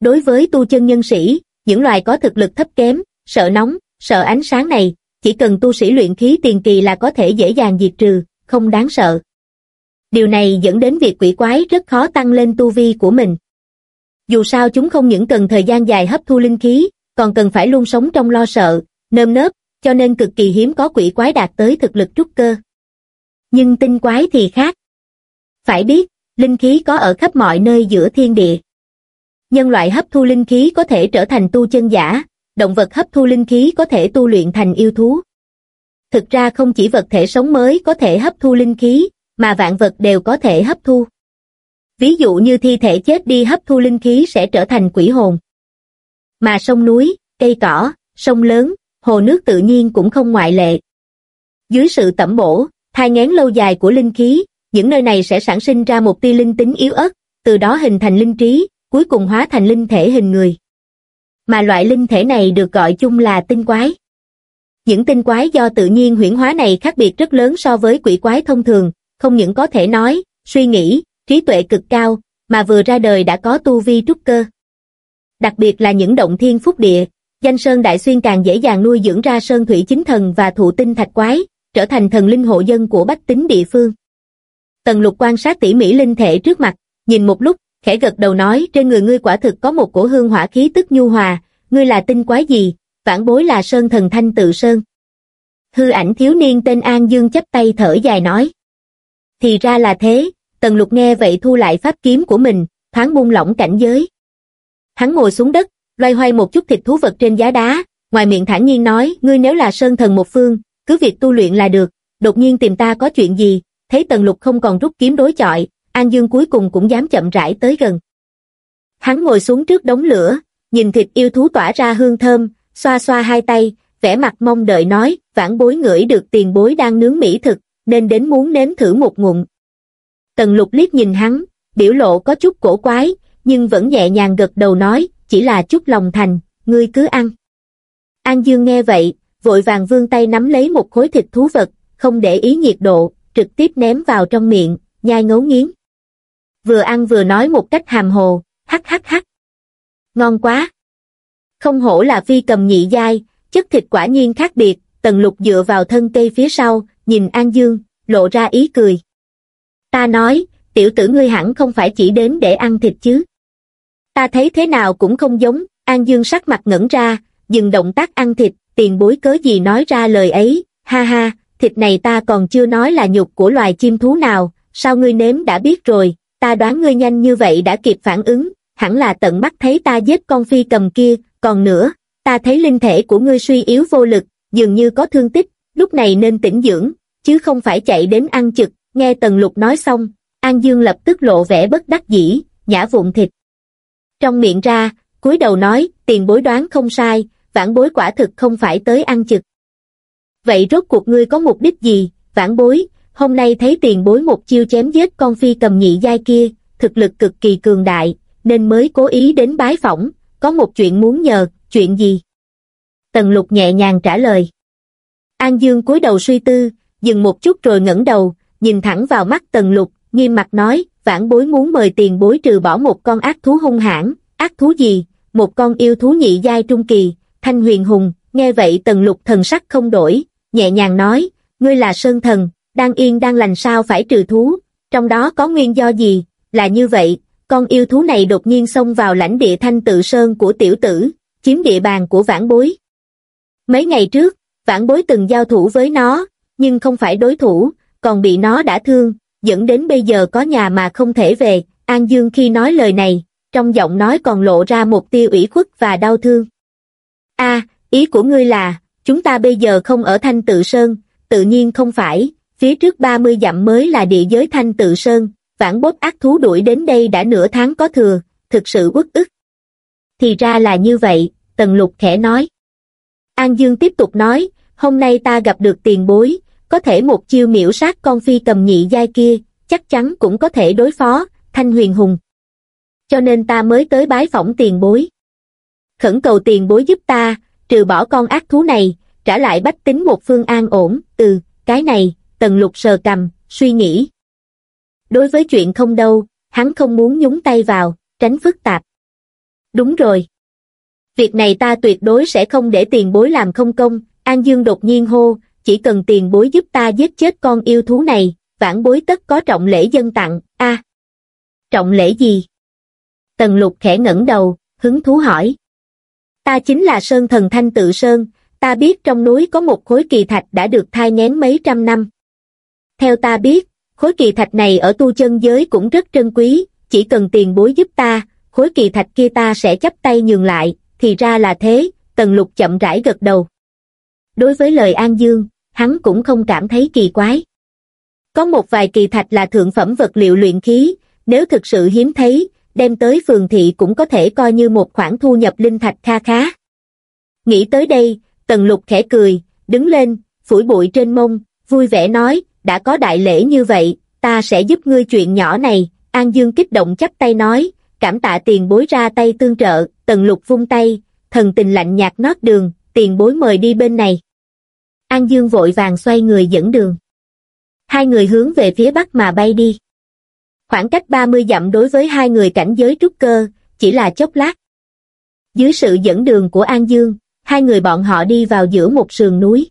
Đối với tu chân nhân sĩ, những loài có thực lực thấp kém, sợ nóng, sợ ánh sáng này, chỉ cần tu sĩ luyện khí tiền kỳ là có thể dễ dàng diệt trừ, không đáng sợ. Điều này dẫn đến việc quỷ quái rất khó tăng lên tu vi của mình. Dù sao chúng không những cần thời gian dài hấp thu linh khí, còn cần phải luôn sống trong lo sợ, nơm nớp, cho nên cực kỳ hiếm có quỷ quái đạt tới thực lực trúc cơ. Nhưng tinh quái thì khác. Phải biết, linh khí có ở khắp mọi nơi giữa thiên địa. Nhân loại hấp thu linh khí có thể trở thành tu chân giả, động vật hấp thu linh khí có thể tu luyện thành yêu thú. Thực ra không chỉ vật thể sống mới có thể hấp thu linh khí, mà vạn vật đều có thể hấp thu. Ví dụ như thi thể chết đi hấp thu linh khí sẽ trở thành quỷ hồn. Mà sông núi, cây cỏ, sông lớn, hồ nước tự nhiên cũng không ngoại lệ. Dưới sự tẩm bổ, thai ngén lâu dài của linh khí, những nơi này sẽ sản sinh ra một tia linh tính yếu ớt, từ đó hình thành linh trí, cuối cùng hóa thành linh thể hình người. Mà loại linh thể này được gọi chung là tinh quái. Những tinh quái do tự nhiên huyển hóa này khác biệt rất lớn so với quỷ quái thông thường, không những có thể nói, suy nghĩ, trí tuệ cực cao, mà vừa ra đời đã có tu vi trúc cơ. Đặc biệt là những động thiên phúc địa, danh sơn đại xuyên càng dễ dàng nuôi dưỡng ra sơn thủy chính thần và thụ tinh thạch quái, trở thành thần linh hộ dân của bách tính địa phương. Tần lục quan sát tỉ mỉ linh thể trước mặt, nhìn một lúc, khẽ gật đầu nói trên người ngươi quả thực có một cổ hương hỏa khí tức nhu hòa, ngươi là tinh quái gì, vãn bối là sơn thần thanh tự sơn. Hư ảnh thiếu niên tên An Dương chấp tay thở dài nói. Thì ra là thế, tần lục nghe vậy thu lại pháp kiếm của mình, thoáng buông lỏng cảnh giới. Hắn ngồi xuống đất, loay hoay một chút thịt thú vật trên giá đá, ngoài miệng thản nhiên nói, ngươi nếu là sơn thần một phương, cứ việc tu luyện là được, đột nhiên tìm ta có chuyện gì, thấy tần lục không còn rút kiếm đối chọi, An Dương cuối cùng cũng dám chậm rãi tới gần. Hắn ngồi xuống trước đống lửa, nhìn thịt yêu thú tỏa ra hương thơm, xoa xoa hai tay, vẻ mặt mong đợi nói, vãn bối ngửi được tiền bối đang nướng mỹ thực, nên đến muốn nếm thử một ngụm. Tần lục liếc nhìn hắn, biểu lộ có chút cổ quái, nhưng vẫn nhẹ nhàng gật đầu nói, chỉ là chút lòng thành, ngươi cứ ăn. An Dương nghe vậy, vội vàng vươn tay nắm lấy một khối thịt thú vật, không để ý nhiệt độ, trực tiếp ném vào trong miệng, nhai ngấu nghiến. Vừa ăn vừa nói một cách hàm hồ, hắc hắc hắc. Ngon quá. Không hổ là phi cầm nhị giai, chất thịt quả nhiên khác biệt, tần lục dựa vào thân cây phía sau, nhìn An Dương, lộ ra ý cười. Ta nói, tiểu tử ngươi hẳn không phải chỉ đến để ăn thịt chứ. Ta thấy thế nào cũng không giống, An Dương sắc mặt ngẩn ra, dừng động tác ăn thịt, tiền bối cớ gì nói ra lời ấy, ha ha, thịt này ta còn chưa nói là nhục của loài chim thú nào, sao ngươi nếm đã biết rồi, ta đoán ngươi nhanh như vậy đã kịp phản ứng, hẳn là tận mắt thấy ta giết con phi cầm kia, còn nữa, ta thấy linh thể của ngươi suy yếu vô lực, dường như có thương tích, lúc này nên tĩnh dưỡng, chứ không phải chạy đến ăn trực, nghe Tần Lục nói xong, An Dương lập tức lộ vẻ bất đắc dĩ, nhả vụn thịt. Trong miệng ra, cúi đầu nói, tiền bối đoán không sai, vãn bối quả thực không phải tới ăn trực. Vậy rốt cuộc ngươi có mục đích gì, vãn bối, hôm nay thấy tiền bối một chiêu chém giết con phi cầm nhị giai kia, thực lực cực kỳ cường đại, nên mới cố ý đến bái phỏng, có một chuyện muốn nhờ, chuyện gì? Tần lục nhẹ nhàng trả lời. An Dương cúi đầu suy tư, dừng một chút rồi ngẩng đầu, nhìn thẳng vào mắt tần lục, nghiêm mặt nói, vãn bối muốn mời tiền bối trừ bỏ một con ác thú hung hãn, ác thú gì, một con yêu thú nhị giai trung kỳ, thanh huyền hùng, nghe vậy tần lục thần sắc không đổi, nhẹ nhàng nói, ngươi là sơn thần, đang yên đang lành sao phải trừ thú, trong đó có nguyên do gì, là như vậy, con yêu thú này đột nhiên xông vào lãnh địa thanh tự sơn của tiểu tử, chiếm địa bàn của vãn bối. Mấy ngày trước, vãn bối từng giao thủ với nó, nhưng không phải đối thủ, còn bị nó đã thương, dẫn đến bây giờ có nhà mà không thể về, An Dương khi nói lời này, trong giọng nói còn lộ ra một tia ủy khuất và đau thương. a ý của ngươi là, chúng ta bây giờ không ở Thanh Tự Sơn, tự nhiên không phải, phía trước 30 dặm mới là địa giới Thanh Tự Sơn, vãn bốt ác thú đuổi đến đây đã nửa tháng có thừa, thực sự uất ức. Thì ra là như vậy, Tần Lục khẽ nói. An Dương tiếp tục nói, hôm nay ta gặp được tiền bối, có thể một chiêu miễu sát con phi cầm nhị giai kia, chắc chắn cũng có thể đối phó, Thanh Huyền Hùng. Cho nên ta mới tới bái phỏng tiền bối. Khẩn cầu tiền bối giúp ta, trừ bỏ con ác thú này, trả lại bách tính một phương an ổn, ừ, cái này, tần lục sờ cầm, suy nghĩ. Đối với chuyện không đâu, hắn không muốn nhúng tay vào, tránh phức tạp. Đúng rồi. Việc này ta tuyệt đối sẽ không để tiền bối làm không công, An Dương đột nhiên hô, chỉ cần tiền bối giúp ta giết chết con yêu thú này, vãn bối tất có trọng lễ dân tặng, a Trọng lễ gì? Tần lục khẽ ngẩng đầu, hứng thú hỏi. Ta chính là Sơn Thần Thanh Tự Sơn, ta biết trong núi có một khối kỳ thạch đã được thai ngén mấy trăm năm. Theo ta biết, khối kỳ thạch này ở tu chân giới cũng rất trân quý, chỉ cần tiền bối giúp ta, khối kỳ thạch kia ta sẽ chấp tay nhường lại, thì ra là thế, tần lục chậm rãi gật đầu. Đối với lời An Dương, hắn cũng không cảm thấy kỳ quái. Có một vài kỳ thạch là thượng phẩm vật liệu luyện khí, nếu thực sự hiếm thấy, đem tới phường thị cũng có thể coi như một khoản thu nhập linh thạch kha khá. Nghĩ tới đây, tần lục khẽ cười, đứng lên, phủi bụi trên mông, vui vẻ nói, đã có đại lễ như vậy, ta sẽ giúp ngươi chuyện nhỏ này, An Dương kích động chắp tay nói, cảm tạ tiền bối ra tay tương trợ, tần lục vung tay, thần tình lạnh nhạt nót đường, tiền bối mời đi bên này. An Dương vội vàng xoay người dẫn đường. Hai người hướng về phía bắc mà bay đi. Khoảng cách 30 dặm đối với hai người cảnh giới trúc cơ, chỉ là chốc lát. Dưới sự dẫn đường của An Dương, hai người bọn họ đi vào giữa một sườn núi.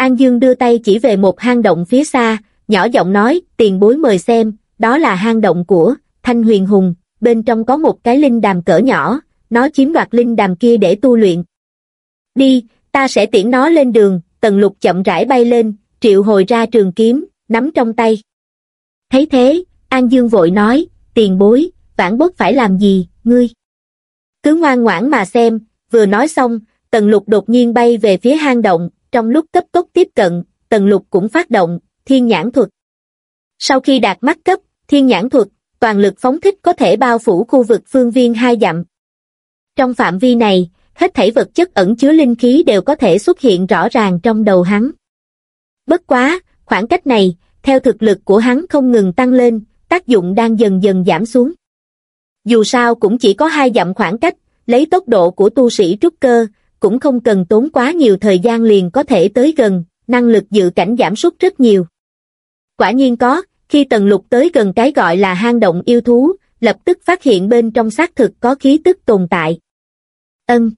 An Dương đưa tay chỉ về một hang động phía xa, nhỏ giọng nói, tiền bối mời xem, đó là hang động của Thanh Huyền Hùng, bên trong có một cái linh đàm cỡ nhỏ, nó chiếm đoạt linh đàm kia để tu luyện. Đi, ta sẽ tiễn nó lên đường, tần lục chậm rãi bay lên, triệu hồi ra trường kiếm, nắm trong tay. Thấy thế, An Dương vội nói, tiền bối, vãn bốt phải làm gì, ngươi? Cứ ngoan ngoãn mà xem, vừa nói xong, tần lục đột nhiên bay về phía hang động, trong lúc cấp tốc tiếp cận, tần lục cũng phát động, thiên nhãn thuật. Sau khi đạt mắt cấp, thiên nhãn thuật, toàn lực phóng thích có thể bao phủ khu vực phương viên hai dặm. Trong phạm vi này, hết thảy vật chất ẩn chứa linh khí đều có thể xuất hiện rõ ràng trong đầu hắn. Bất quá, khoảng cách này, theo thực lực của hắn không ngừng tăng lên, tác dụng đang dần dần giảm xuống. Dù sao cũng chỉ có hai dặm khoảng cách, lấy tốc độ của tu sĩ trúc cơ, cũng không cần tốn quá nhiều thời gian liền có thể tới gần, năng lực dự cảnh giảm sút rất nhiều. Quả nhiên có, khi tần lục tới gần cái gọi là hang động yêu thú, lập tức phát hiện bên trong xác thực có khí tức tồn tại. Ân.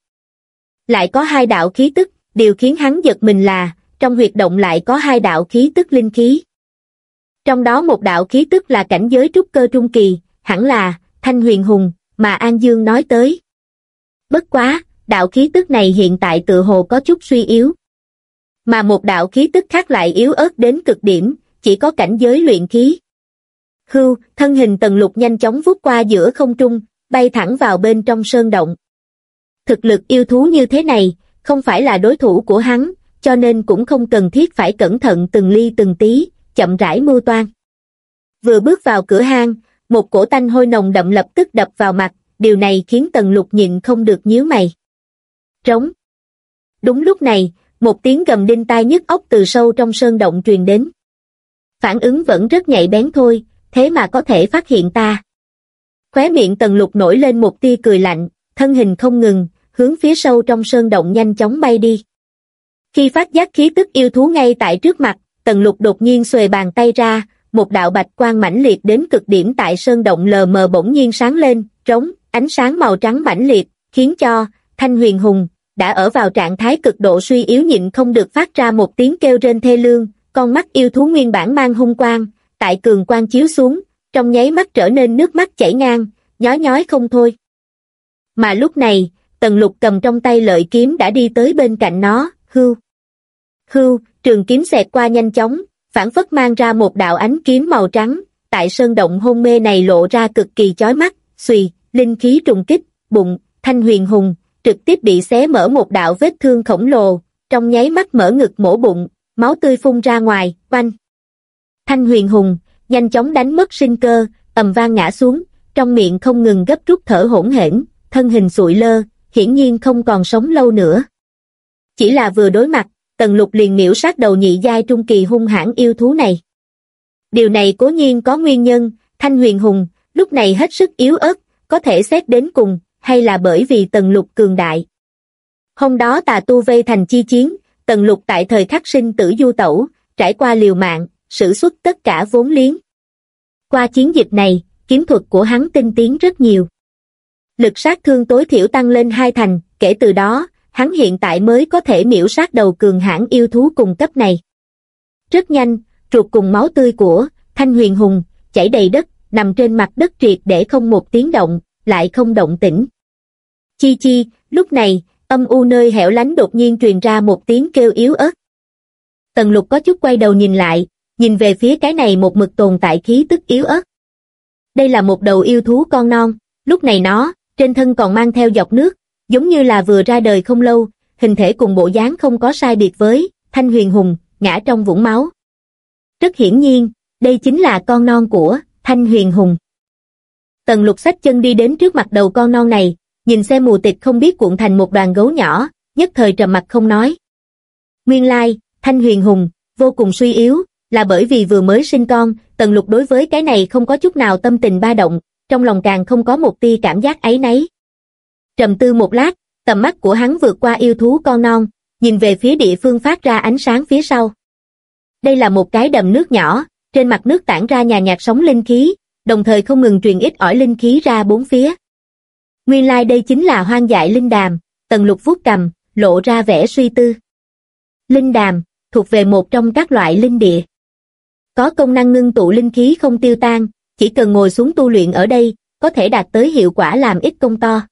Lại có hai đạo khí tức, điều khiến hắn giật mình là, trong huyệt động lại có hai đạo khí tức linh khí. Trong đó một đạo khí tức là cảnh giới trúc cơ trung kỳ, hẳn là, Thanh Huyền Hùng, mà An Dương nói tới. Bất quá, đạo khí tức này hiện tại tự hồ có chút suy yếu. Mà một đạo khí tức khác lại yếu ớt đến cực điểm, chỉ có cảnh giới luyện khí. Hưu, thân hình tần lục nhanh chóng vút qua giữa không trung, bay thẳng vào bên trong sơn động. Thực lực yêu thú như thế này, không phải là đối thủ của hắn, cho nên cũng không cần thiết phải cẩn thận từng ly từng tí, chậm rãi mưu toan. Vừa bước vào cửa hang, một cổ tanh hôi nồng đậm lập tức đập vào mặt, điều này khiến tần lục nhịn không được nhíu mày. Trống. Đúng lúc này, một tiếng gầm đinh tai nhức óc từ sâu trong sơn động truyền đến. Phản ứng vẫn rất nhạy bén thôi, thế mà có thể phát hiện ta. Khóe miệng tần lục nổi lên một tia cười lạnh, thân hình không ngừng, hướng phía sâu trong sơn động nhanh chóng bay đi. Khi phát giác khí tức yêu thú ngay tại trước mặt, tần lục đột nhiên xuề bàn tay ra, một đạo bạch quang mãnh liệt đến cực điểm tại sơn động lờ mờ bỗng nhiên sáng lên, trống, ánh sáng màu trắng mãnh liệt, khiến cho, thanh huyền hùng, đã ở vào trạng thái cực độ suy yếu nhịn không được phát ra một tiếng kêu trên thê lương, con mắt yêu thú nguyên bản mang hung quang, tại cường quang chiếu xuống, trong nháy mắt trở nên nước mắt chảy ngang, nhói nhói không thôi. Mà lúc này, tần lục cầm trong tay lợi kiếm đã đi tới bên cạnh nó, hưu. Hưu, trường kiếm xẹt qua nhanh chóng, phản phất mang ra một đạo ánh kiếm màu trắng, tại sơn động hôn mê này lộ ra cực kỳ chói mắt, xùy, linh khí trùng kích, bụng, thanh huyền hùng, trực tiếp bị xé mở một đạo vết thương khổng lồ, trong nháy mắt mở ngực mổ bụng, máu tươi phun ra ngoài, quanh. Thanh huyền hùng, nhanh chóng đánh mất sinh cơ, ầm vang ngã xuống, trong miệng không ngừng gấp rút thở hỗn hển, thân hình sụi lơ, hiển nhiên không còn sống lâu nữa. Chỉ là vừa đối mặt, tần lục liền miễu sát đầu nhị giai trung kỳ hung hãn yêu thú này. Điều này cố nhiên có nguyên nhân, thanh huyền hùng, lúc này hết sức yếu ớt, có thể xét đến cùng, hay là bởi vì tần lục cường đại. Hôm đó tà tu vây thành chi chiến, tần lục tại thời khắc sinh tử du tẩu, trải qua liều mạng, sử xuất tất cả vốn liếng. Qua chiến dịch này, kiếm thuật của hắn tinh tiến rất nhiều. Lực sát thương tối thiểu tăng lên hai thành, kể từ đó, hắn hiện tại mới có thể miễu sát đầu cường hãn yêu thú cùng cấp này. Rất nhanh, ruột cùng máu tươi của Thanh Huyền Hùng chảy đầy đất, nằm trên mặt đất triệt để không một tiếng động, lại không động tĩnh. Chi chi, lúc này, âm u nơi hẻo lánh đột nhiên truyền ra một tiếng kêu yếu ớt. Tần lục có chút quay đầu nhìn lại, nhìn về phía cái này một mực tồn tại khí tức yếu ớt. Đây là một đầu yêu thú con non, lúc này nó, trên thân còn mang theo dọc nước, giống như là vừa ra đời không lâu, hình thể cùng bộ dáng không có sai biệt với, thanh huyền hùng, ngã trong vũng máu. Rất hiển nhiên, đây chính là con non của, thanh huyền hùng. Tần lục sách chân đi đến trước mặt đầu con non này, nhìn xem mù tịch không biết cuộn thành một đoàn gấu nhỏ, nhất thời trầm mặt không nói. Nguyên lai, thanh huyền hùng, vô cùng suy yếu, là bởi vì vừa mới sinh con, tần lục đối với cái này không có chút nào tâm tình ba động, trong lòng càng không có một tia cảm giác ấy nấy. Trầm tư một lát, tầm mắt của hắn vượt qua yêu thú con non, nhìn về phía địa phương phát ra ánh sáng phía sau. Đây là một cái đầm nước nhỏ, trên mặt nước tản ra nhà nhạt sóng linh khí, đồng thời không ngừng truyền ít ỏi linh khí ra bốn phía. Nguyên lai like đây chính là hoang dại linh đàm, tần lục vuốt cầm, lộ ra vẻ suy tư. Linh đàm, thuộc về một trong các loại linh địa. Có công năng ngưng tụ linh khí không tiêu tan, chỉ cần ngồi xuống tu luyện ở đây, có thể đạt tới hiệu quả làm ít công to.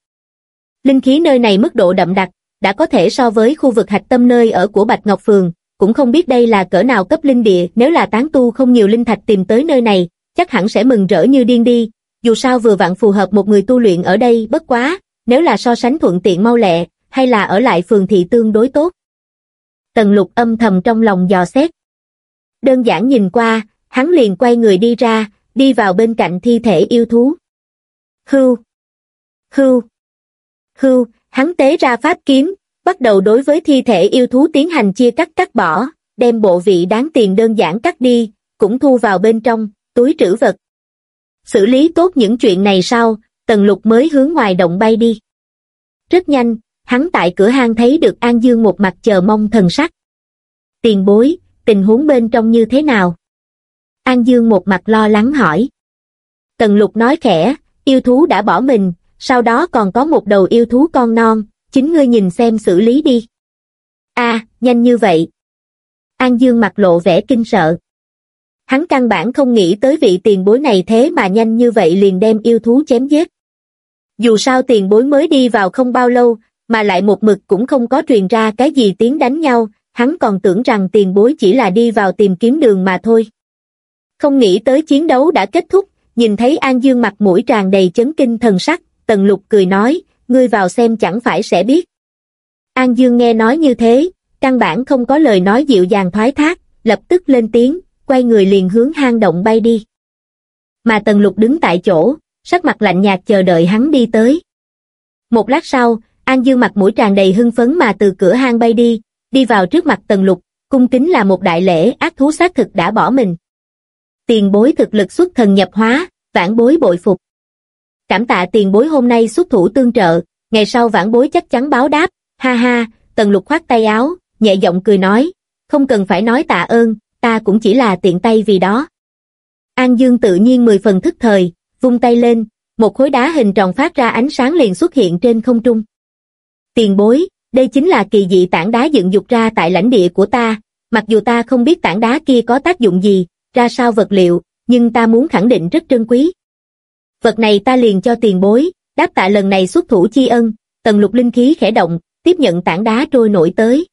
Linh khí nơi này mức độ đậm đặc, đã có thể so với khu vực hạch tâm nơi ở của Bạch Ngọc Phường, cũng không biết đây là cỡ nào cấp linh địa, nếu là tán tu không nhiều linh thạch tìm tới nơi này, chắc hẳn sẽ mừng rỡ như điên đi, dù sao vừa vặn phù hợp một người tu luyện ở đây bất quá, nếu là so sánh thuận tiện mau lẹ, hay là ở lại phường thị tương đối tốt. Tần lục âm thầm trong lòng dò xét. Đơn giản nhìn qua, hắn liền quay người đi ra, đi vào bên cạnh thi thể yêu thú. Hưu! Hưu! Hưu! Hắn tế ra pháp kiếm, bắt đầu đối với thi thể yêu thú tiến hành chia cắt cắt bỏ, đem bộ vị đáng tiền đơn giản cắt đi, cũng thu vào bên trong, túi trữ vật. Xử lý tốt những chuyện này sau, Tần Lục mới hướng ngoài động bay đi. Rất nhanh, hắn tại cửa hang thấy được An Dương một mặt chờ mong thần sắc. Tiền bối, tình huống bên trong như thế nào? An Dương một mặt lo lắng hỏi. Tần Lục nói khẽ, yêu thú đã bỏ mình, sau đó còn có một đầu yêu thú con non, chính ngươi nhìn xem xử lý đi. a nhanh như vậy. An Dương mặt lộ vẻ kinh sợ. Hắn căn bản không nghĩ tới vị tiền bối này thế mà nhanh như vậy liền đem yêu thú chém giết. Dù sao tiền bối mới đi vào không bao lâu, mà lại một mực cũng không có truyền ra cái gì tiếng đánh nhau, hắn còn tưởng rằng tiền bối chỉ là đi vào tìm kiếm đường mà thôi. Không nghĩ tới chiến đấu đã kết thúc, nhìn thấy An Dương mặt mũi tràn đầy chấn kinh thần sắc, Tần Lục cười nói, ngươi vào xem chẳng phải sẽ biết. An Dương nghe nói như thế, căn bản không có lời nói dịu dàng thoái thác, lập tức lên tiếng, quay người liền hướng hang động bay đi. Mà Tần Lục đứng tại chỗ, sắc mặt lạnh nhạt chờ đợi hắn đi tới. Một lát sau, An Dương mặt mũi tràn đầy hưng phấn mà từ cửa hang bay đi, đi vào trước mặt Tần Lục, cung kính là một đại lễ ác thú xác thực đã bỏ mình. Tiền bối thực lực xuất thần nhập hóa, vãn bối bội phục. Cảm tạ tiền bối hôm nay xuất thủ tương trợ, ngày sau vãn bối chắc chắn báo đáp, ha ha, Tần Lục khoát tay áo, nhẹ giọng cười nói, không cần phải nói tạ ơn, ta cũng chỉ là tiện tay vì đó. An Dương tự nhiên mười phần thức thời, vung tay lên, một khối đá hình tròn phát ra ánh sáng liền xuất hiện trên không trung. Tiền bối, đây chính là kỳ dị tảng đá dựng dục ra tại lãnh địa của ta, mặc dù ta không biết tảng đá kia có tác dụng gì, ra sao vật liệu, nhưng ta muốn khẳng định rất trân quý. Vật này ta liền cho tiền bối, đáp tạ lần này xuất thủ chi ân, tần lục linh khí khẽ động, tiếp nhận tảng đá trôi nổi tới.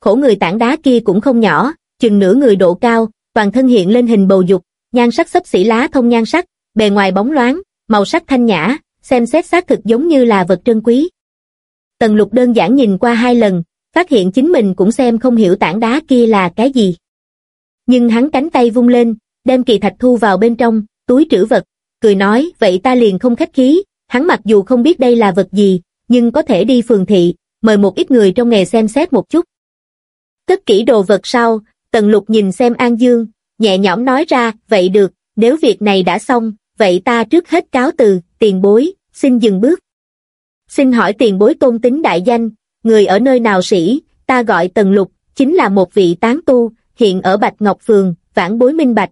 Khổ người tảng đá kia cũng không nhỏ, chừng nửa người độ cao, toàn thân hiện lên hình bầu dục, nhan sắc xấp xỉ lá thông nhan sắc, bề ngoài bóng loáng, màu sắc thanh nhã, xem xét xác thực giống như là vật trân quý. Tần lục đơn giản nhìn qua hai lần, phát hiện chính mình cũng xem không hiểu tảng đá kia là cái gì. Nhưng hắn cánh tay vung lên, đem kỳ thạch thu vào bên trong, túi trữ vật, cười nói, vậy ta liền không khách khí, hắn mặc dù không biết đây là vật gì, nhưng có thể đi phường thị, mời một ít người trong nghề xem xét một chút. Tất kỹ đồ vật sau, Tần Lục nhìn xem An Dương, nhẹ nhõm nói ra, vậy được, nếu việc này đã xong, vậy ta trước hết cáo từ, tiền bối, xin dừng bước. Xin hỏi tiền bối tôn tính đại danh, người ở nơi nào sĩ, ta gọi Tần Lục, chính là một vị tán tu, hiện ở Bạch Ngọc Phường, vãn bối minh bạch.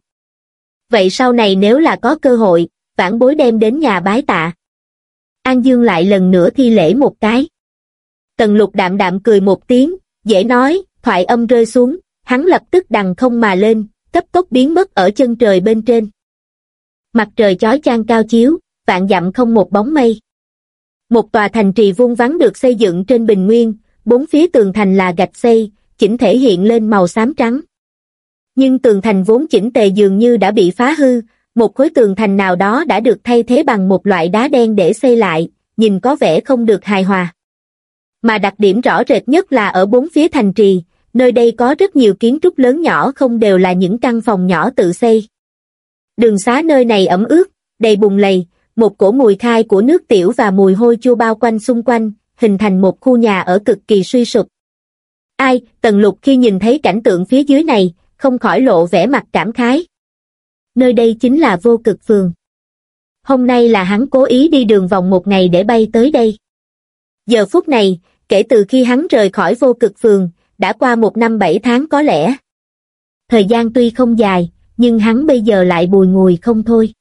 Vậy sau này nếu là có cơ hội, vãn bối đem đến nhà bái tạ. An Dương lại lần nữa thi lễ một cái. Tần lục đạm đạm cười một tiếng, dễ nói, thoại âm rơi xuống, hắn lập tức đằng không mà lên, cấp tốc biến mất ở chân trời bên trên. Mặt trời chói chang cao chiếu, vạn dặm không một bóng mây. Một tòa thành trì vuông vắn được xây dựng trên bình nguyên, bốn phía tường thành là gạch xây, chỉnh thể hiện lên màu xám trắng. Nhưng tường thành vốn chỉnh tề dường như đã bị phá hư, một khối tường thành nào đó đã được thay thế bằng một loại đá đen để xây lại, nhìn có vẻ không được hài hòa. Mà đặc điểm rõ rệt nhất là ở bốn phía thành trì, nơi đây có rất nhiều kiến trúc lớn nhỏ không đều là những căn phòng nhỏ tự xây. Đường xá nơi này ẩm ướt, đầy bùn lầy, một cổ mùi khai của nước tiểu và mùi hôi chua bao quanh xung quanh, hình thành một khu nhà ở cực kỳ suy sụp. Ai, Tần Lục khi nhìn thấy cảnh tượng phía dưới này, không khỏi lộ vẻ mặt cảm khái. Nơi đây chính là vô cực phường. Hôm nay là hắn cố ý đi đường vòng một ngày để bay tới đây. Giờ phút này, kể từ khi hắn rời khỏi vô cực phường, đã qua một năm bảy tháng có lẽ. Thời gian tuy không dài, nhưng hắn bây giờ lại bùi ngùi không thôi.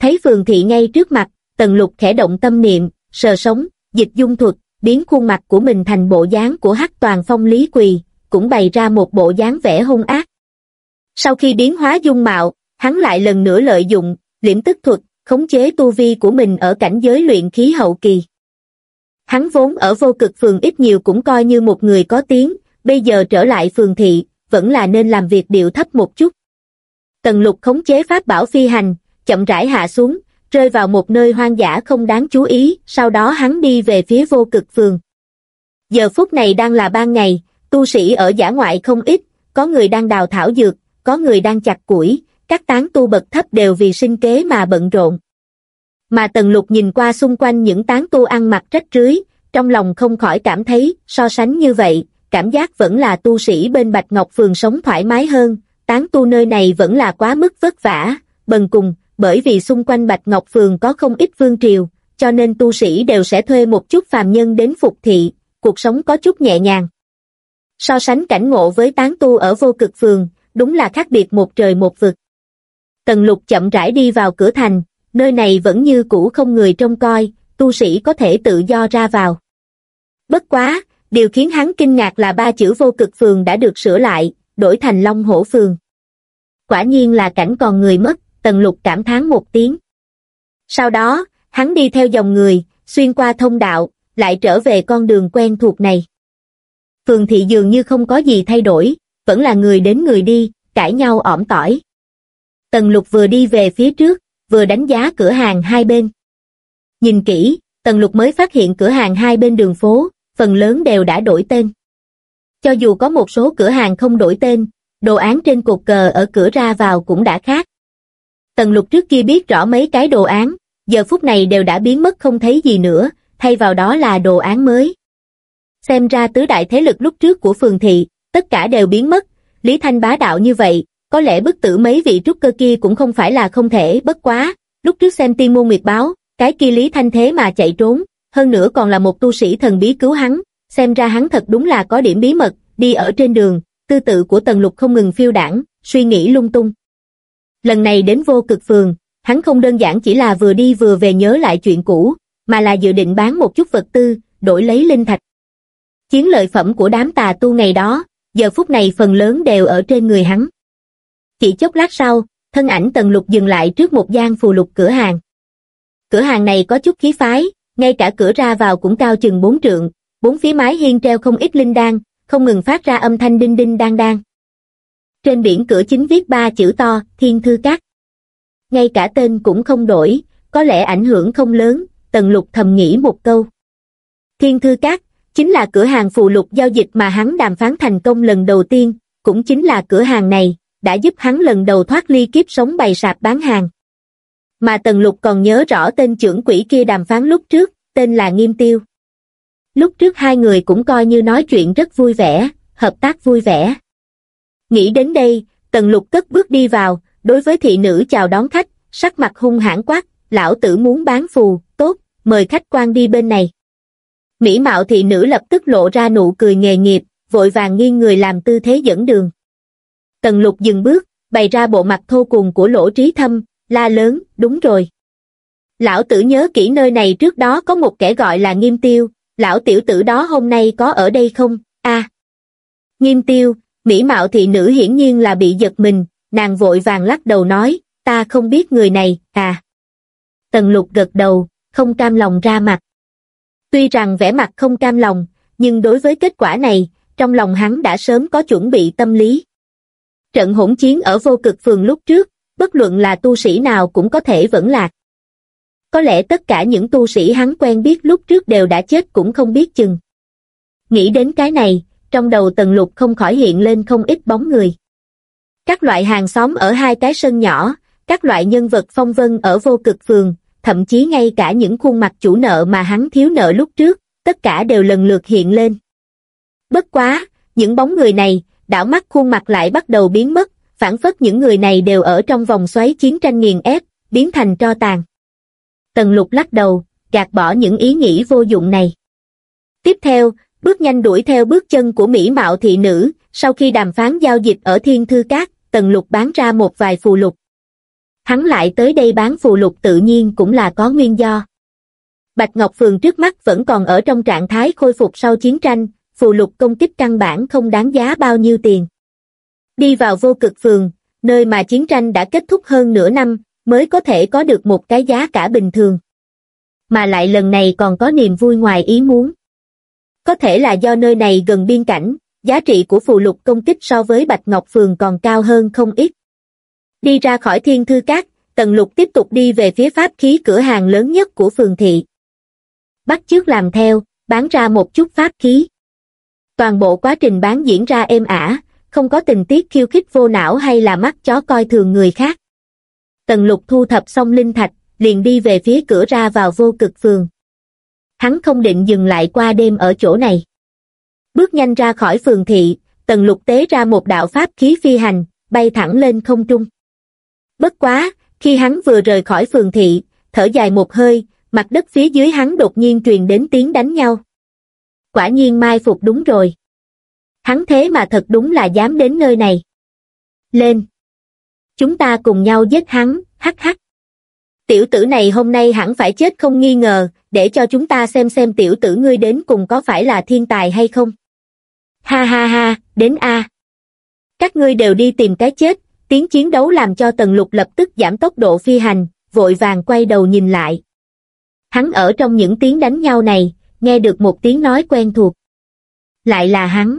Thấy phường thị ngay trước mặt, tần lục khẽ động tâm niệm, sờ sống, dịch dung thuật, biến khuôn mặt của mình thành bộ dáng của hắc toàn phong lý quỳ, cũng bày ra một bộ dáng vẻ hung ác. Sau khi biến hóa dung mạo, hắn lại lần nữa lợi dụng, liễm tức thuật, khống chế tu vi của mình ở cảnh giới luyện khí hậu kỳ. Hắn vốn ở vô cực phường ít nhiều cũng coi như một người có tiếng, bây giờ trở lại phường thị, vẫn là nên làm việc điệu thấp một chút. Tần lục khống chế pháp bảo phi hành, chậm rãi hạ xuống, rơi vào một nơi hoang dã không đáng chú ý, sau đó hắn đi về phía vô cực phường. Giờ phút này đang là ban ngày, tu sĩ ở giả ngoại không ít, có người đang đào thảo dược, có người đang chặt củi, các tán tu bậc thấp đều vì sinh kế mà bận rộn. Mà Tần Lục nhìn qua xung quanh những tán tu ăn mặc rách rưới, trong lòng không khỏi cảm thấy, so sánh như vậy, cảm giác vẫn là tu sĩ bên Bạch Ngọc Phường sống thoải mái hơn, tán tu nơi này vẫn là quá mức vất vả, bần cùng, bởi vì xung quanh Bạch Ngọc Phường có không ít vương triều, cho nên tu sĩ đều sẽ thuê một chút phàm nhân đến phục thị, cuộc sống có chút nhẹ nhàng. So sánh cảnh ngộ với tán tu ở vô cực phường, đúng là khác biệt một trời một vực. Tần lục chậm rãi đi vào cửa thành, nơi này vẫn như cũ không người trông coi, tu sĩ có thể tự do ra vào. Bất quá, điều khiến hắn kinh ngạc là ba chữ vô cực phường đã được sửa lại, đổi thành Long Hổ phường. Quả nhiên là cảnh còn người mất, Tần Lục cảm thán một tiếng. Sau đó, hắn đi theo dòng người, xuyên qua thông đạo, lại trở về con đường quen thuộc này. Phường thị dường như không có gì thay đổi, vẫn là người đến người đi, cãi nhau ỏm tỏi. Tần lục vừa đi về phía trước, vừa đánh giá cửa hàng hai bên. Nhìn kỹ, tần lục mới phát hiện cửa hàng hai bên đường phố, phần lớn đều đã đổi tên. Cho dù có một số cửa hàng không đổi tên, đồ án trên cột cờ ở cửa ra vào cũng đã khác. Tần lục trước kia biết rõ mấy cái đồ án, giờ phút này đều đã biến mất không thấy gì nữa, thay vào đó là đồ án mới. Xem ra tứ đại thế lực lúc trước của phường thị, tất cả đều biến mất, Lý Thanh bá đạo như vậy, có lẽ bức tử mấy vị trúc cơ kia cũng không phải là không thể bất quá, lúc trước xem tiên môn nguyệt báo, cái kia Lý Thanh thế mà chạy trốn, hơn nữa còn là một tu sĩ thần bí cứu hắn, xem ra hắn thật đúng là có điểm bí mật, đi ở trên đường, tư tự của Tần Lục không ngừng phiêu đảng, suy nghĩ lung tung. Lần này đến vô cực phường, hắn không đơn giản chỉ là vừa đi vừa về nhớ lại chuyện cũ, mà là dự định bán một chút vật tư, đổi lấy linh thạch. Chiến lợi phẩm của đám tà tu ngày đó, giờ phút này phần lớn đều ở trên người hắn. Chỉ chốc lát sau, thân ảnh tần lục dừng lại trước một gian phù lục cửa hàng. Cửa hàng này có chút khí phái, ngay cả cửa ra vào cũng cao chừng bốn trượng, bốn phía mái hiên treo không ít linh đan, không ngừng phát ra âm thanh đinh đinh đang đang. Trên biển cửa chính viết ba chữ to, Thiên Thư Các. Ngay cả tên cũng không đổi, có lẽ ảnh hưởng không lớn, Tần Lục thầm nghĩ một câu. Thiên Thư Các, chính là cửa hàng phụ lục giao dịch mà hắn đàm phán thành công lần đầu tiên, cũng chính là cửa hàng này, đã giúp hắn lần đầu thoát ly kiếp sống bày sạp bán hàng. Mà Tần Lục còn nhớ rõ tên trưởng quỹ kia đàm phán lúc trước, tên là Nghiêm Tiêu. Lúc trước hai người cũng coi như nói chuyện rất vui vẻ, hợp tác vui vẻ. Nghĩ đến đây, Tần Lục cất bước đi vào, đối với thị nữ chào đón khách, sắc mặt hung hãn quát, lão tử muốn bán phù, tốt, mời khách quan đi bên này. Mỹ mạo thị nữ lập tức lộ ra nụ cười nghề nghiệp, vội vàng nghiêng người làm tư thế dẫn đường. Tần lục dừng bước, bày ra bộ mặt thô cùng của lỗ trí thâm, la lớn, đúng rồi. Lão tử nhớ kỹ nơi này trước đó có một kẻ gọi là nghiêm tiêu, lão tiểu tử đó hôm nay có ở đây không, a Nghiêm tiêu, Mỹ mạo thị nữ hiển nhiên là bị giật mình, nàng vội vàng lắc đầu nói, ta không biết người này, à. Tần lục gật đầu, không cam lòng ra mặt. Tuy rằng vẻ mặt không cam lòng, nhưng đối với kết quả này, trong lòng hắn đã sớm có chuẩn bị tâm lý. Trận hỗn chiến ở vô cực phường lúc trước, bất luận là tu sĩ nào cũng có thể vẫn lạc. Có lẽ tất cả những tu sĩ hắn quen biết lúc trước đều đã chết cũng không biết chừng. Nghĩ đến cái này, trong đầu tần lục không khỏi hiện lên không ít bóng người. Các loại hàng xóm ở hai cái sân nhỏ, các loại nhân vật phong vân ở vô cực phường, thậm chí ngay cả những khuôn mặt chủ nợ mà hắn thiếu nợ lúc trước, tất cả đều lần lượt hiện lên. Bất quá, những bóng người này, đảo mắt khuôn mặt lại bắt đầu biến mất, phản phất những người này đều ở trong vòng xoáy chiến tranh nghiền ép, biến thành tro tàn. Tần lục lắc đầu, gạt bỏ những ý nghĩ vô dụng này. Tiếp theo, bước nhanh đuổi theo bước chân của Mỹ Mạo thị nữ, sau khi đàm phán giao dịch ở Thiên Thư Cát, Tần Lục bán ra một vài phù lục. Hắn lại tới đây bán phù lục tự nhiên cũng là có nguyên do. Bạch Ngọc Phường trước mắt vẫn còn ở trong trạng thái khôi phục sau chiến tranh, phù lục công kích căn bản không đáng giá bao nhiêu tiền. Đi vào vô cực phường, nơi mà chiến tranh đã kết thúc hơn nửa năm, mới có thể có được một cái giá cả bình thường. Mà lại lần này còn có niềm vui ngoài ý muốn. Có thể là do nơi này gần biên cảnh, giá trị của phù lục công kích so với Bạch Ngọc Phường còn cao hơn không ít. Đi ra khỏi thiên thư cát, Tần Lục tiếp tục đi về phía pháp khí cửa hàng lớn nhất của phường thị. Bắt trước làm theo, bán ra một chút pháp khí. Toàn bộ quá trình bán diễn ra êm ả, không có tình tiết khiêu khích vô não hay là mắt chó coi thường người khác. Tần Lục thu thập xong linh thạch, liền đi về phía cửa ra vào vô cực phường. Hắn không định dừng lại qua đêm ở chỗ này. Bước nhanh ra khỏi phường thị, Tần Lục tế ra một đạo pháp khí phi hành, bay thẳng lên không trung. Bất quá, khi hắn vừa rời khỏi phường thị, thở dài một hơi, mặt đất phía dưới hắn đột nhiên truyền đến tiếng đánh nhau. Quả nhiên mai phục đúng rồi. Hắn thế mà thật đúng là dám đến nơi này. Lên! Chúng ta cùng nhau giết hắn, hắc hắc. Tiểu tử này hôm nay hẳn phải chết không nghi ngờ, để cho chúng ta xem xem tiểu tử ngươi đến cùng có phải là thiên tài hay không. Ha ha ha, đến A. Các ngươi đều đi tìm cái chết, tiếng chiến đấu làm cho tần lục lập tức giảm tốc độ phi hành, vội vàng quay đầu nhìn lại. Hắn ở trong những tiếng đánh nhau này, nghe được một tiếng nói quen thuộc. Lại là hắn.